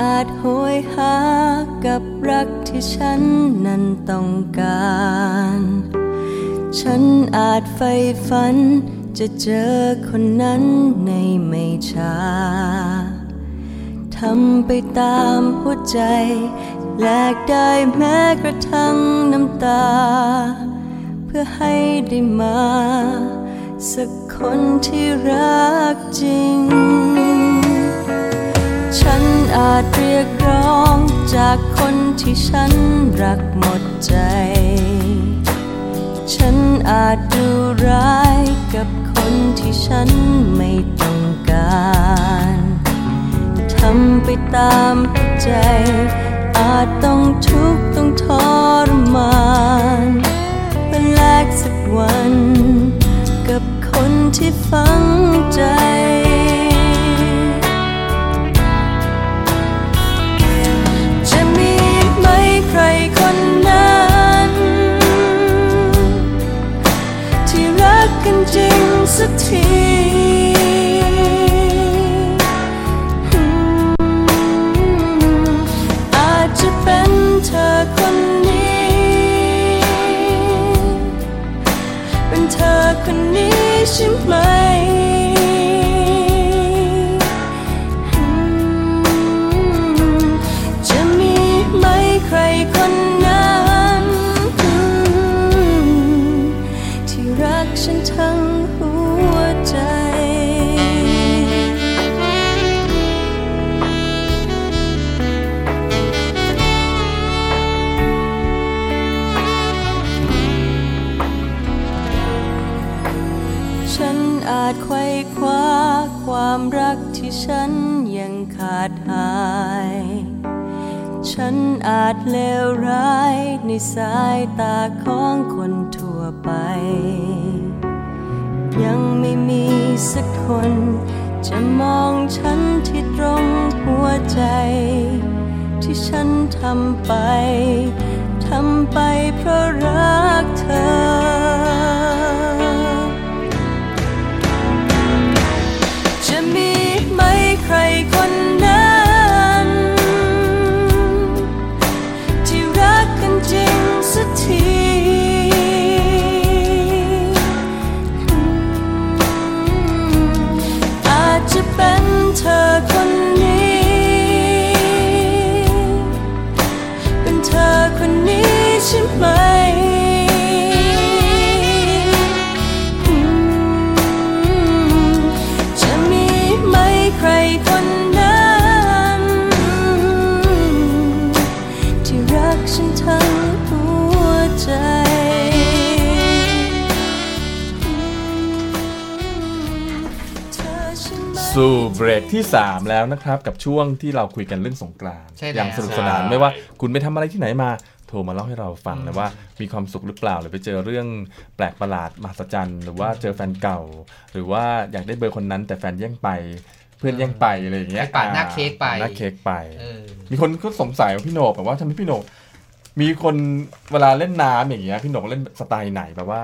อาจโหยหากับรักที่ฉันนั้นต้องการ ฉันอาจใฝ่ฝันจะเจอคนนั้นในไม่ช้าทำไปตามหัวใจ แลกได้แม้กระทั่งน้ำตา เพื่อให้ได้มา สักคนที่รักจริง ฉันอาจเรียกร้องจากคนที่ฉันรักหมดใจ ฉันอาจดูร้ายกับคนที่ฉันไม่ต้องการทำไปตามใจ อาจต้องทุกข์ต้องทรมานเป็นแลกสักวัน กับคนที่ฝังใจ วันนั้น ที่รักกันจริงสักที สู่เบรกที่ 3 แล้วนะครับ กับช่วงที่เราคุยกันเรื่องสงกรานต์ใช่แล้ว อย่างสนุกสนานไม่ว่าคุณไปทำอะไรที่ไหนมา โทรมาเล่าให้เราฟังนะว่ามีความสุขหรือเปล่า หรือไปเจอเรื่องแปลกประหลาดมหัศจรรย์หรือว่าเจอแฟนเก่า หรือว่าอยากได้เบอร์คนนั้นแต่แฟนแย่งไปเพื่อนแย่งไปอะไรอย่างเงี้ยไปปาดหน้าเค้กไป ปาดหน้าเค้กไป เออ มีคนก็สงสัยว่าพี่โหนกแบบว่าทำไมพี่โหนกมีคนเวลาเล่นน้ำอย่างเงี้ยพี่โหนกเล่นสไตล์ไหนแบบว่า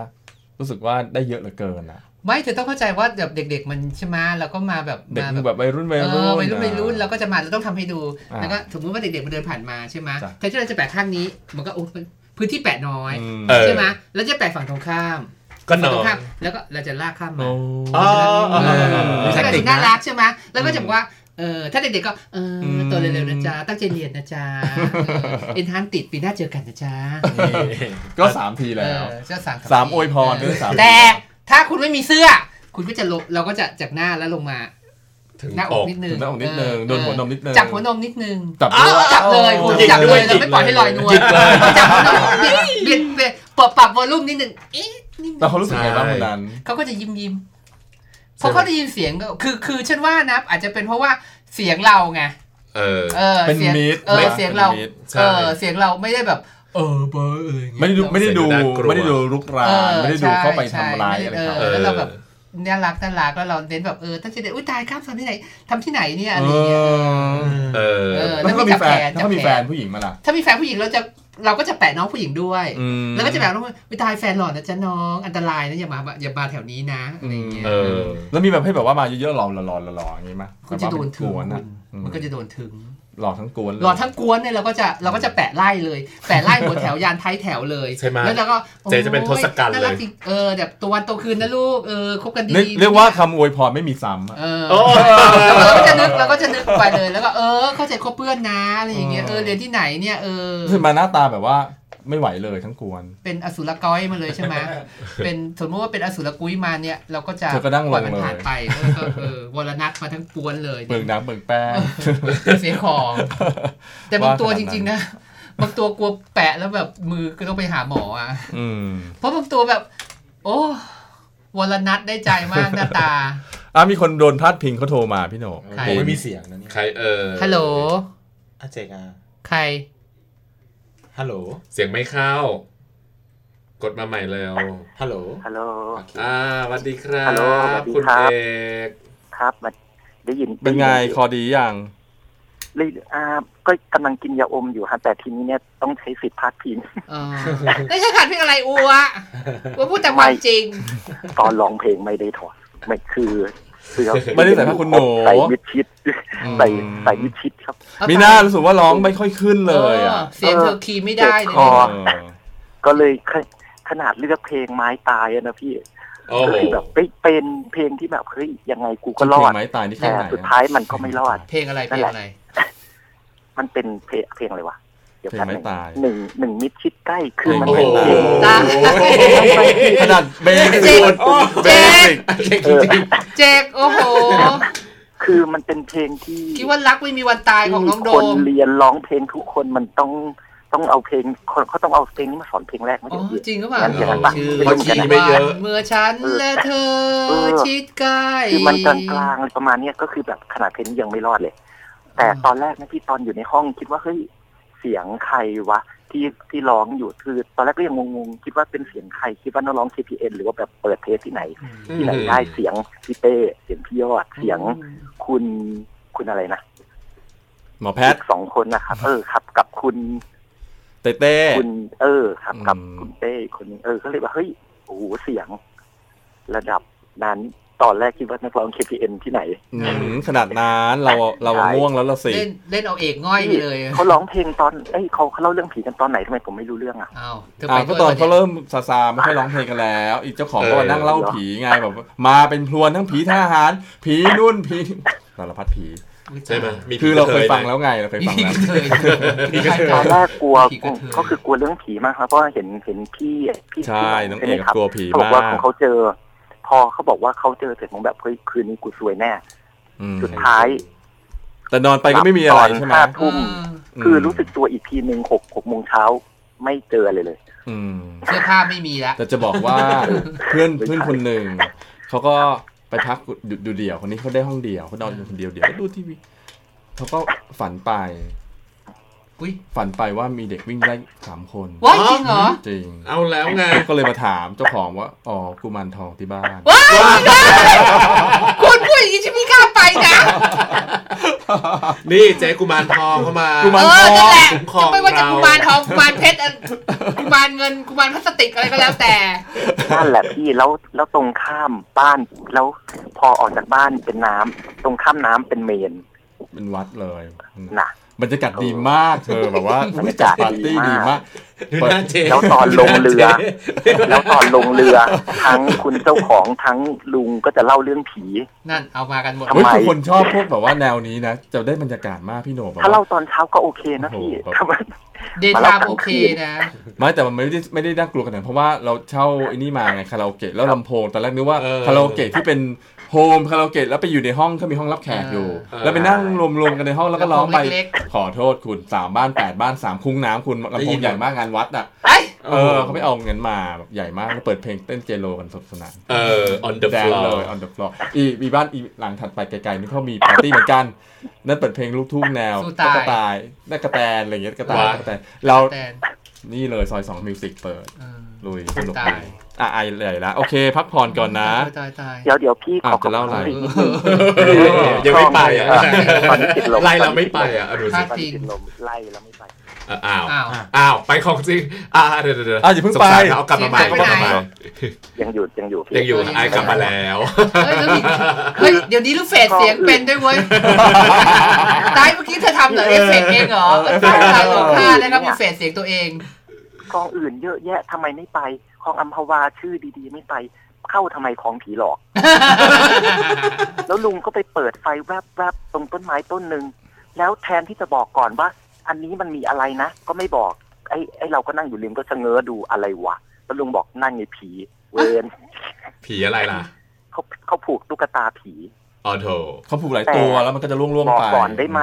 รู้สึกว่าได้เยอะเหลือเกินอะ ไม่เธอต้องเข้าใจว่าแบบเด็ก ๆ มันใช่ไหมแล้วก็มาแบบเด็กมามึงแบบวัยรุ่นวัยเอรุ่นอวัยรุ่นอะวัยรุ่นเราก็จะมาเราต้องทำให้ดูอ่าแล้วก็สมมติว่าเด็กๆมันเดินผ่านมาใช่ไหมจ้ะแทนที่เราจะแปะข้างนี้มันก็โอ้พื้นที่แปะน้อยอืมเออใช่ไหมแล้วจะแปะฝั่งตรงข้ามก็นฝั่งอตรงนข้ามแล้วก็เราจะลากข้ามมาโอ้อ๋อเออมีถ้าแทคเกิดนิคน่านะรักใช่ไหมแล้วก็จะบอกว่าเออถ้าเด็กๆก็เอออมตัวเร็วๆนะจ๊ะตั้งใจเรียนนะจ๊ะเอ็นทานติดปีหน้าเจอกันนะจ๊ะก็สามทีแล้วเออเจ้าสามสามอวยพรด้วยสามแต่ ถ้าคุณไม่มีเสื้อ คุณก็จะลงเราก็จะจากหน้าแล้วลงมาถึงหน้าออกกนิดนึถึงงหน้าอกนิดนึงเออโดนหัวนมนิดนึงจับหัวนมนิดนึงจับด้วยจับเลยคุณหยิกจับด้เลวยยเราไม่ปล่อยให้ลอยนวลหยิกเลยจับหัวนมเบียดเบียดเบียดปรับปรับวอลลุ่มนิดนึงเอ๊ะนิดนึงแล้วเขารู้สึกไงบ้างวันนั้นเขาก็จะยิ้มยิ้มเพราะเขาได้ยินเสียงก็คือคือฉันว่านะอาจจะเป็นเพราะว่าเสียงเราไงเออเออเป็นเสียงมิตรเออเป็นเสียงเรามิตรใช่เออเสียงเราไม่ได้แบบ เออเบอร์อะไรอย่างเงี้ยไม่ได้ดูไม่ได้ดูเสียงน่ากลัวไม่ได้ดูรุกรานเออไม่ได้ดูใช่เข้าไปใช่ทำร้ายม่อะไรด้เขาเออแล้วเราแบบน่ารักน่ารักแล้วเราเน้นแบบเออตั้งใจเด็กอุ้ยตายครับทำที่ไหนทำที่ไหนเนี่ยอะไรอย่างเงี้ยเออเออเออแล้วถ้ามีแฟนจับแขนถ้ามีจับแขนแฟนผู้หญิงมาล่ะถ้ามีแฟนผู้หญิงเราจะเราก็จะแปะน้องผู้หญิงด้วยอืมแล้วก็จะแบบน้องผู้หญิงอุ๊ยตายแฟนหล่อนะจ๊ะน้องอันตรายนะอย่ามาอย่ามาแถวนี้นะอะไรอย่างเงี้ยเออแล้วมีแบบให้แบบว่ามาเยอะๆหล่อๆหล่อๆหล่อๆอย่างงี้มั้ยคุณจะโดนแบบว่าเป็กวนอะถืออืมมันก็จะโดนถึง หลอกทั้งกวนเลยหลอดทั้งกวนเนี่ยเราก็จะเราก็จะแปะไล่เลย แปะไล่หัวแถวยานท้ายแถวเลยใช่ไหมแล้วเราก็เจ๊จะเป็นทศกัณฐ์โอ้ยน่ารักเลยจริงเออแบบตัววันโตคืนนะลูกเออคบกันเรียกดีๆเรียกว่าคำอวยพรไม่มีซ้ำอะเออโอ้เราก็จะนึกเราก็จะนึกไปเลยแล้วก็เออเข้าใจคบเพื่อนนะอะไรอย่างเงี้ยเออเรียนที่ไหนเนี่ยเออคือมาหน้าตาแบบว่า ไม่ไหวเลยทั้งกวน เป็นอสุรก้อยมาเลยใช่ไหมเป็นสมมติว่าเป็นอสุรกุ้ยมาเนี่ย เราก็จะเธอก็นั่งลงปล่อยมันเลยผ่านไปเออก็เออวรนัทมาทั้งปวนเลยเบิกน้ำเบิกแป้งเสียของ แต่บางตัวว่าขจนาดนั้นริง ๆ นะบางตัวกลัวแปะแล้วแบบมือก็ต้องไปหาหมออะอืมเพราะบางตัวแบบ โอ้วรนัทได้ใจมากหน้าตาอะมีคนโดนพาดพิงเขาโทรมาพี่โหนกใครผมไม่มีเสียงนะเนี่ยใครเออฮัลโหลอาเจกอาใคร ฮัลโหล เสียงไม่เข้า กดมาใหม่เร็วฮัลโหล ฮัลโหลโอเคอ่าสวัสดีครับฮัลโหลสวัสดีคุณครับเอกครับมาได้ยินเป็นไงคอดียังเลยอ่าก็กำลังกินยาอมอยู่ฮะแต่ทีนี้เนี่ยต้องใช้สิทธิ์พาดพิงเออไม่ใช่ขาดเพียงอะไรอัวอัวพูดแต่ความจริง ตอนร้องเพลงไม่ได้ถอดไม่คือ เสื้อไม่ได้ใส่ผ้าคุณหนู ใส่มิดชิดอืมใส่ใส่มิดชิดครับมีหน้ารู้สึกว่าร้องไม่ค่อยขึ้นเลยอะเสียงเธอคีย์ไม่ได้เลยเจ็บคอเออก็เลยขขนาดเลือกเพลงไม้ตายอะนะพี่โอ้ก็โหคือแบบเฮ้ยเป็นเพลงที่แบบเฮ้ยยังไงกูก็รเพลองดไม้ตายนี่แค่แต่ไหนสุดอะท้ายมันก็ไม่รอด เพลงอะไรเพลงอะไร มันเป็นเพลงเพลงอะไรวะเดี๋ยวเพลแป๊งบไม้นึงตายหนึ่งหนึ่งมิดชิดใกล้คือมันโอ้เป็นโหเพลงตายขนาดเบสิกเบสิก เก่งเออจริงเจกโอ้โห คือมันเป็นเพลงที่คิดว่ารักไม่มีวันตายของน้องโดคนมเรียนร้องเพลงทุกคนมันต้องต้องเอาเพลงคนเขาต้องเอาเพลงนี้มาสอนเพลงแรกไม่อ๋อใช่เหรอจริงก็เปล่างั้นอย่างนั้นปะชื่อเพราะคีย์ไม่เยอะเมื่อฉันและเธอเออชิดใกล้คือมันกลางกลางๆอะไรประมาณเนี้ยก็คือแบบขนาดเพลงนี้ยังไม่รอดเลย แต่ตอนแรกนะที่ตอนอยู่ในห้องคิดว่าเฮ้ยเสียงใครวะ ที่ที่ร้องอยู่คือตอนแรกก็ยังงงๆคิดว่าเป็นเสียงใครคิดว่านักร้อง KPN หรือว่าแบบเปิดเทปที่ไหน ที่ไหนได้เสียงพี่เต้เสียงพี่ยอดเสียงคุณคุณอะไรนะหมอแพทย์อีกสองคนนะครับเออครับ กับคุณเต้เต้คุณเออ ครับกับอืมคุณเต้อีกคนนึงเออก็เลยว่าเฮ้ยโอ้โหเสียง ระดับนั้น ตอนแรกคิดว่านักร้อง KPN ที่ไหนอืมขนาดนั้นเราเราใช่ง่วงแล้วเราสิ เล่นเล่นเอาเอกง่อยไปเลยเขาร้องเพลงตอนเอ้ยเขาเขาเล่าเรื่องผีกันตอนไหนทำไมผมไม่รู้เรื่องอะอ้าวเธออ่าไปก็ด้วยตอนเขาปะยเริ่มซาซาไม่ค่อยร้องเพลงกันแล้ว อีกเจ้าของก็มานั่งเล่าผีไงแบบว่ามาเป็นพลวนทั้งผีทหาร ผีนุ่นผีสารพัดผีใช่ไหมมีคือเราเคยผีกะทฟังแล้วไงเราเคยมีฟังผีแล้วกระเทยตอนแรกกลัวผีกระเทยก็คือกลัวเรื่องผีมากครับเพราะว่าเห็นเห็นพี่พี่ใช่น้องเอกใช่ไหมครับกลัวผีเขาบอกว่ามาขอกงเขาเจอ พอเขาบอกว่าเขาเจอเสร็จผมแบบเฮ้ยคืนนี้กูซวยแน่อืมสุดท้าย แต่นอนไปก็ไม่มีอะไรใช่ไหมตอนห้าทุ่มเออคือรู้สึกตัวอีกทีหนึ่งหกหกโมงเช้าไม่เจออะไรเลยอืมเสื้อผ้าไม่มีละแต่จะบอกว่าเพื่อนเพื่อนคนหนึ่งเขาก็ไปพักดูดูเดี่ยวคนนี้เขาได้ห้องเดี่ยวเขานอนอยู่คนเดียวเดี่ยวก็ดูทีวีเขาก็ฝันไป อุ้ยฝันไปว่ามีเด็กวิ่งไล่สามคนว้ายจริงเหรอ จริง เอาแล้วไง ก็เลยมาถามเจ้าของว่า อ๋อกุมารทองที่บ้าน ว้ายไม่ได้คุณพูดอย่างนี้ฉันไม่กล้าไปนะ นี่เจ๊กุมารทองเข้ามากุมารเออนั่นแหละคุ้มครองจะไม่ว่าจะเรากุมารทองกุมารเพชรอันกุมารเงินกุมารพลาสติกอะไรก็แล้วแต่ นั่นแหละพี่แล้วแล้วตรงข้ามบ้านแล้วพอออกจากบ้านเป็นน้ำตรงข้ามน้ำเป็นเมนเป็นวัดเลย นะ บรรยากาศดีมากเธอแบบว่าบรอุ๊รยยาจักาดศปาร์ตี้ดีดีมากมากดูหน้าเจ๊แล้วตอนลงเรือ แล้วตอนลงเรือ ทั้งคุณเจ้าของทั้งลุงก็จะเล่าเรื่องผี นั่นเอามากันหมดทำเฮ้ยไมคือคนชอบพวกแบบว่าแนวนี้นะ จะได้บรรยากาศมากพี่โหนแบบถ้าว่าเล่าตอนเช้าก็โอเคนะพี่โอ้โหทำไมdaytime โอเคนะไม่แต่มันไม่ได้ไม่ได้น่ากลัวขนาดนั้นเพราะว่าเราเช่าไอ้นี่มาไงคาราโอเกะแล้วลำโพงตอนแรกนึกว่าคาราโอเกะที่เป็น โฮมคาราโอเกะแล้วไปอยู่ในห้องเขามีห้องรับแขกอยู่ แล้วไปนั่งรวมๆกันในห้องแล้วก็ร้องไปเล็กขอโทษคุณสามบ้านแปดบ้านสามคุ้งน้ำคุณลำโพงใหญ่มากงานวัดอะๆไอ้ยเออเขาไม่เอาเงินมาแบบใหญ่มากแล้วเปิดเพลงเต้นเจโรกันสนุกสนานเออ on the dance floor เลย on the floor อีมีบ้านอีหลังถัดไปไกลๆนี่เขามีปาร์ตี้เหมือนกัน นั่นเปิดเพลงลูกทุ่งแนวสู้ก็ตายกระต่ายนั่นกระแตนอะไรอย่างเงี้ยกระต่ายว้ายกระแตนเราแต่นี่เลยซอยสองมิวสิกเปิดเออ ลุยสสู้นุกตาดียอะไอใหญ่ละโอเค พักผ่อนก่อนนะตายตายเดี๋ยวเดี๋ยวพี่ขออะจะเล่าอะไรขบคุณยังไม่ไปอะตอนนี้ติดลมไล่เราไม่ไปอะเอาดูครัสิบตอนนี้ติดลมไล่แล้วไม่ไปอะอ้าวอ้าว อ้าว ไปของจริง อ่าเดี๋ยวเดี๋ยวเดี๋ยวอะอย่าเพิ่งสไปสารเขาเอากลับมาใหม่เสียงหายไปไหนกลับมาใหม่ยังอยู่ยังอยู่พี่ยังอยู่ไอ้กลับมาแล้วเฮ้ยแล้วมีเฮ้ยเดี๋ยวนี้รู้ fade เสียงเป็นด้วยเว้ยตายเมื่อกี้เธอทำเหรอเอฟเฟกต์เองเหรอเออตายโลค่านะครับมี fade เสียงตัวเอง คลองอื่นเยอะแยะทำไมไม่ไปคลองอัมพวาชื่อดีๆ ไม่ไปเข้าทำไมของผีหลอก แล้วลุงก็ไปเปิดไฟแวบๆตรงต้นไม้ต้นหนึ่งแล้วแทนที่จะบอกก่อนว่า อันนี้มันมีอะไรนะ ก็ไม่บอก ไอ้ไอ้เราก็นั่งอยู่ริมก็ชะเง้อดูอะไรวะแล้วลุงบอกนั่นไงผี เวนผีอะไรล่ะเขาเขาผูกตุ๊กตาผีออโถเขาผูกหลายตัวแล้วมันก็จะล่วงบๆอกไปก่อนได้ไหม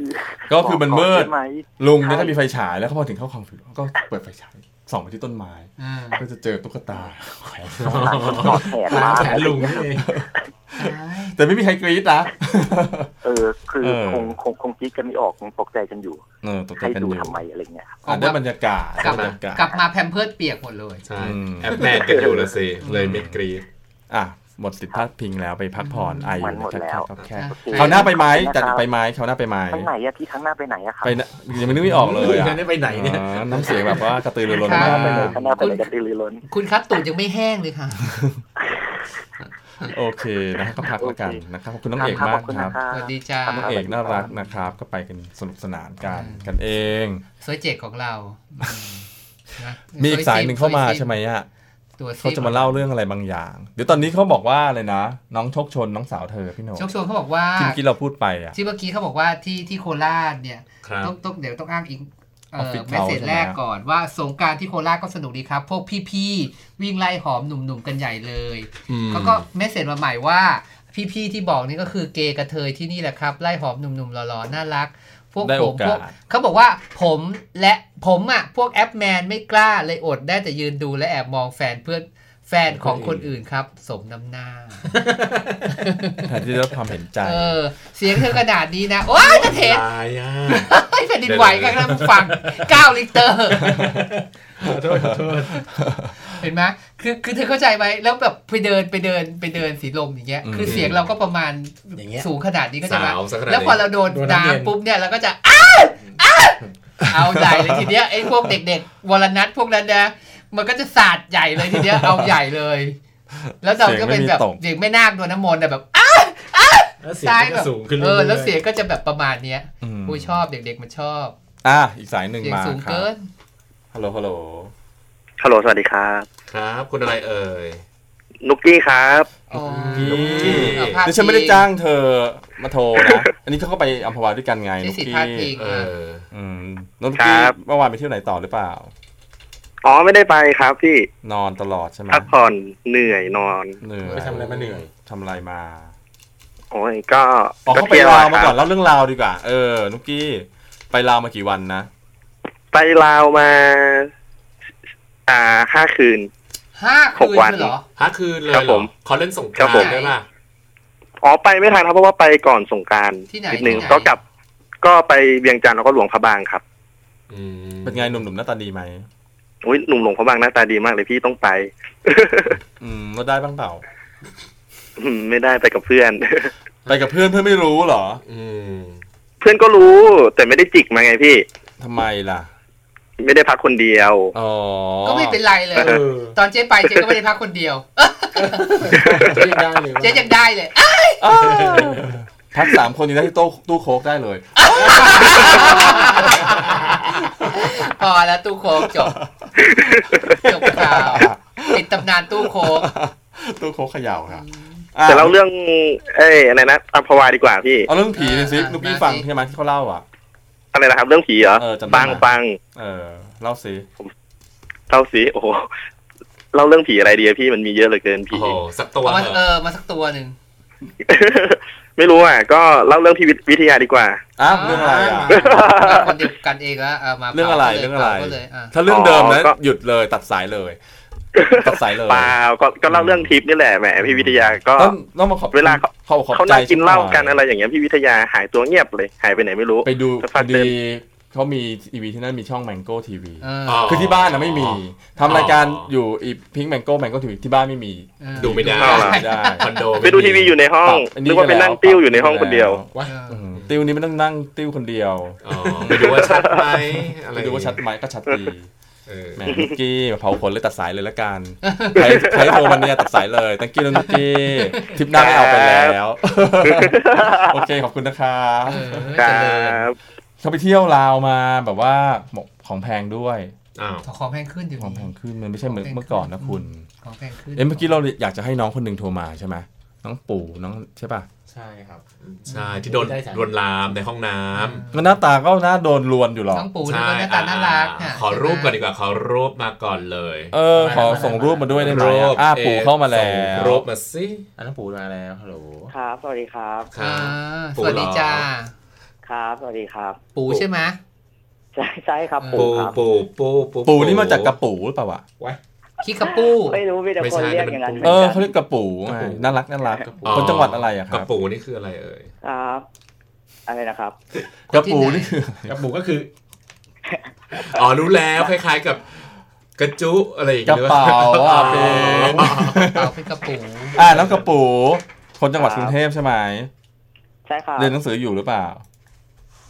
คือก็คือมันมืดบกก่อได้ไหมลุงเนี่ยใช่ถ้ามีไฟฉายแล้วเขาพอถึงเข้าคลองผิวก็เปิดไฟฉายส่องไปที่ต้นไม้อ่าก็จะเจอตุ๊กตาแขวนต่างคนต่อแขนมาแขนลุงนี่เองแต่ไม่มีใครกรี๊ดนะเออ คือเออคงคงคงคิดกันไม่ออกคงตกใจกันอยู่เออตกใจให้กันดูอยู่ทำไมอะไรเงี้ยครับอะได้บรรยากาศกลับได้บรมารยากาศกลับมาแพมเพิร์ดเปียกหมดเลยใช่อืมแอปแมนกันอยู่ละสิเลยไม่กรีดอะ หมดสิทธิ์พาดพิงแล้วไปพักผ่อนไออมันยู่หมดนะแล้วครับแค่โอเคเขาวหน้าไปไหมขอบคุณจัดนะครับไปไหมเขาวหน้าไปไหมไปไหนอะพี่ครั้งหน้าไปไหนอะครับไปนะยังไม่นึกไม่ออกเลยอะยังไม่ไปไหนเนี่ยอ๋อน้ำเสียงแบบว่ากระตือรือร้นครัมาบไปเลยกครั้งหน้าไปเลยกระตือรือร้นคุณครับตูดยังไม่แห้งเลยค่ะโอเคนะก็พักแล้วกันโอเคนะครับขอบคุณน้องเอกครับมากขอบคุณครับนะครับสวัสดีจ้าน้องเอกน่ารักนะครับ ก็ไปกันสนุกสนานกันอืมกันเองสวยเจกของเราอืมนะมีอีกสายหนึ่งเข้ามาใช่ไหมอะ ตัวซิเขาจะมาเล่าเรื่องอะไรบางอย่าง เดี๋ยวตอนนี้เขาบอกว่าเลยนะ น้องโชคชนน้องสาวเธอพี่โหนโชคชวนเขาบอกว่าที่เมื่อกี้เราพูดไปอะที่เมื่อกี้เขาบอกว่าที่ที่โคราชเนี่ยครับต้องต้องเดี๋ยวต้องอ้างอิงเอ่อ Office เมสเซจเขาใช่ไหมแรกก่อนว่าสงกรารที่โคราชก็สนุกดีครับ พวกพี่ๆวิ่งไล่หอมหนุ่มๆกันใหญ่เลยอืมเขาก็เมสเซจมาใหม่ว่าพี่ๆที่บอกนี่ก็คือเกย์กระเทยที่นี่แหละครับไล่หอมหนุ่มๆหล่อๆน่ารัก พวกได้ผโอมกาสพวกเขาบอกว่าผมและผมอะพวกแอปแมนไม่กล้าเลยอดได้แต่ยืนดูและแอบมองแฟนเพื่อน แฟนของคนอื่นครับ สมน้ำหน้าแทนที่จะความเห็นใจ เออ เสียงเธอขนาดนี้นะ โอ้ยจะเทนตายอะเฮ้ยแผ่นดินไหวกันนะฟัง9ลิตรขอโทษขอโทษเห็นไหมคือคือเธอเข้าใจไหมแล้วแบบไปเดินไปเดินไปเดินสีลมอย่างเงี้ยอืมคือเสียงเราก็ประมาณอย่างเงี้ยสูงขนาดนี้ก็จะไหมสาวสักขนาดนี้แล้วพอเราโดนโดนน้ำเย็นน้ำปุ๊บเนี่ยเราก็จะอ้าอ้าเอาใหญ่เลยทีเนี้ยไอ้พวกเด็กๆวรนัทพวกนั้นนะ มันก็จะสาดใหญ่เลยทีเนี้ยเอาใหญ่เลย แล้วเราก็เป็นแบบเสียงไม่มีตกเด็กแม่นาคโดนน้ำมนต์อะแบบอ้าแล้วเสียงก็จะสูงขึ้นเอเรื่ออยๆแล้วเสียงก็จะแบบประมาณเนี้ยอืมผู้ชอบเด็กๆมันชอบ อะอีกสายหนึ่งเสียงมาสูงครัเกิบนฮัลโหลฮัลโหลฮัลโหลสวัสดีครับ ครับ คุณอะไรเอ่ยนุกกี้ครับอ๋อนี่เอาพาดดิฉันไม่ได้จ้างเธอมาโทรนะ อันนี้เขาก็ไปอัมพวาด้วยกันไงใช้นุกสิทธิ์กี้พาดพิงเออะออืมน้องนุกกี้ครับเมื่อวานไปเที่ยวไหนต่อหรือเปล่า อ๋อไม่ได้ไปครับพี่นอนตลอดใช่ไหมพักผ่อนเหนื่อยนอนเหนื่อยไปทำอะไรมาเหนื่อยทำอะไรมาโอ้ยก็อ๋อเขาไปที่ยวลาวอะมาคก่อรันบเล่าเรื่องราวดีกว่า เออนุกกี้ ไปลาวมากี่วันนะไปลาวมา อ่าห้าคืนห้าหคืกนวันเลยเหรอพักคืนเลยครับเหรผอมเขาเล่นสงกครัราบผมนต์ได้ป่ะอ๋อไปไม่ทันครับเพราะว่าไปก่อนสงกรารที่ไหนนิดนึงที่ไหนก็กลับ ก็ไปเวียงจันทร์แล้วก็หลวงพระบางครับอืมเป็นไงหนุ่มๆหน้าตาดีไหม อุ้ยหนุ่มหลวงพระบางหน้าตาดีมากเลยพี่ต้องไป อืมเราได้บ้างเปล่าอืมไม่ได้ไปกับเพื่อน ไปกับเพื่อนเพื่อนไม่รู้เหรอ อืม เพื่อนก็รู้แต่ไม่ได้จิกมาไงพี่ทำไมล่ะ ไม่ได้พักคนเดียวอ๋อก็ไม่เป็นไรเลยเออตอนเจ๊ไปเจ๊ก็ไม่ได้พักคนเดียวเจ๊ยังได้เลยเจ๊ยังได้เลยอะเออพักสามคนอยู่ได้ที่โต๊ะตู้โค้กได้เลย พอแล้วตู้โค้กจบ จบข่าวปิดตำนานตู้โค้กตู้โค้กเขย่าครับแต่เราเรื่อง เอ้ยอะไรนะอัมพวาดีกว่าพี่ เอาเรื่องผีเลยสิอะนุกกี้มาสิฟังใช่ไหมที่เขาเล่าอะอะไรนะครับ เรื่องผีเหรอเออจำได้ฟังไหมฟังเออเล่าสิเล่าสิโอ้โหเล่าเรื่องผีอะไรดีอะพี่มันมีเยอะเหลือเกินโอ้ผีโหสักตัวเอามาเถเออะอมาสักตัวหนึ่ง ไม่รู้อะ ก็เล่าเรื่องพี่วิทยาดีกว่าอ้าวเรื่องอะไรอะมาคนเดียวกันเองแล้วเอามาเรื่องอะไรผาลยเรื่องอะไรผาก็เลยอะถ้าเรื่องเดิมนะอ๋อก็หยุดเลยตัดสายเลยตัดสายเลยเปล่าก็ก็เล่าเรื่องทิปนี่แหละแหมพี่วิทยาก็ต้องต้องมาขอบเวลาเขาขอบเขาใจนั่งกินเหล้ากันฉัอะไรอย่างเงี้ยพี่วิทยาหายตัวเงียบเลย หายไปไหนไม่รู้ไปดูสักพพัอกเดิดีน เขามีทีวีที่นั่นมีช่อง Mango TV เออคือที่บ้านนะไม่มีทำรายการอยู่อีพิงแมงโก้แมงโก้ทีวีที่บ้านไม่มีเออดูไม่ได้เอาล่ะไม่ได้คอนโดไปดูทีวีอยู่ในห้องปรับอันนี้นึกว่าไปนั่งไปแล้วติ้วอยู่ในห้องคนเดียวว้าเอออืมติ้วนี้ไม่ต้องนั่งติ้วคนเดียวอ๋อไปดูว่าชัดไหมอะไรไปดูว่าชัดไหมก็ชัดดีเออแหมนุกกี้เผาขนเลยตัดสายเลยละกันใครใครโทรมาเนี่ยตัดสายเลยตั้งกี้แล้วนุกกี้ทริปหน้าไม่เอาไปแล้ว โอเคขอบคุณนะครับเออคเจรัริญบ เขาไปเที่ยวลาวมาแบบว่าของแพงด้วยอ้าวของแพงขึ้นอยู่ของแพงขึ้นมันไม่ใช่เหมือนของแพงเมื่อก่อนนะคุณของแพงขึ้นเอ๊ะเมื่อกี้เราอยากจะให้น้องคนหนึ่งโทรมาใช่ไหมน้องปู่น้องใช่ป่ะใช่ครับใช่ที่โดนได้สายลวนลามในห้องน้ำมันหน้าตาก็น่าโดนลวนอยู่หรอกน้องปูนี่ก็หน้าตาน่ารักอะขอรูปก่อนดีกว่าขอรูปมาก่อนเลย เออ ขอส่งรูปมาด้วยได้ไหมรูอะปอ่าปู่เข้ามาแล้ส่งวรูปมาสิอันนั้นปู่มาแล้วฮัลโหลครับสวัสดีครับครัอ่าบสวัสดีจ้า ครับสวัสดีครับ ปูใช่ไหมใช่ใช่ครับปูปู่ปูครับปูปูปูปู่นี่มาจากกระปูหรือเปล่าวะคิกาปูไม่รู้มีแต่ไม่คนใช่เรียกนั่นอย่างนั้นมันเหมืเออนอกันเขาเรียกกระปูไงน่ารักน่ารักอ๋อคนจังหวัดอะไรอะคกรัระบปูนี่คืออะไรเอ่ยครับอะไรนะครับกระปูนี่คือกับปู่ก็คืออ๋อรู้แล้วคล้าย ๆกับกระจุอะไรอย่างกระเงี้ยเป๋าอะเป็นเปล่าเป็นกระปูอ่าแล้วกระปู คนจังหวัดกรุงเทพใช่ไหมใช่ครับเรียนหนังสืออยู่หรือเปล่า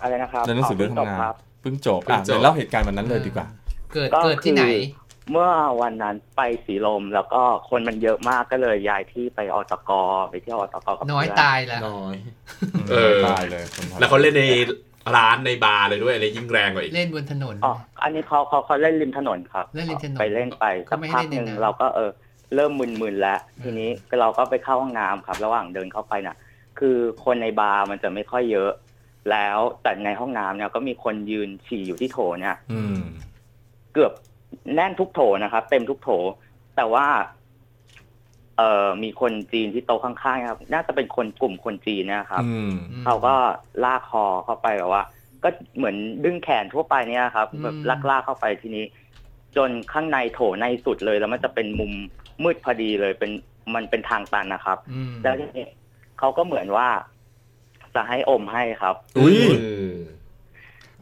อะไรนะครับเรียนหนังสือเรื่องจบทำงานครับเพิ่งจบอะเดี๋ยวเล่าเหตุการณ์วันนั้นเลยดีกว่า เกิดก็เกิดที่ไหนคือเมื่อวันนั้นไปสีลมแล้วก็คนมันเยอะมากก็เลยย้ายที่ไปอตกไปเที่ยวอตกกับน้อยเพื่ตายแล้วน้อยเออตายเลยคนทำแล้วเขาเล่นในร้านในบาร์เลยด้วยอะไรยิ่งแรงกว่าอีกเล่นบนถนนอ๋ออันนี้เขาเขาเขาเล่นริมถนนครับเล่นริมถนนไปเล่นไปเขาสักไม่ให้พักหนึ่งเล่นในน้ำเราก็เออเริ่มมึนๆแล้ว ทีนี้เราก็ไปเข้าห้องน้ำครับ ระหว่างเดินเข้าไปน่ะ คือคนในบาร์มันจะไม่ค่อยเยอะ แล้วแต่ในห้องน้ำเนี่ยก็มีคนยืนฉี่อยู่ที่โถเนี่ยอืมเกือบแน่นทุกโถนะครับ เต็มทุกโถ แต่ว่า เอ่อมีคนจีนที่โต๊ะข้างๆครับ น่าจะเป็นคนกลุ่มคนจีนเนะครับอืมเขาก็ลากคอเข้าไปแบบว่า ก็เหมือนดึงแขนทั่วไปเนี่ยครับอืมแบบลากลากๆเข้าไปทีนี้ จนข้างในโถในสุดเลย แล้วมันจะเป็นมุมมืดพอดีเลยเป็นมันเป็นทางตันนะครับอืมแล้วทีนี้เขาก็เหมือนว่า จะให้อมให้ครับ อุ้ยอืม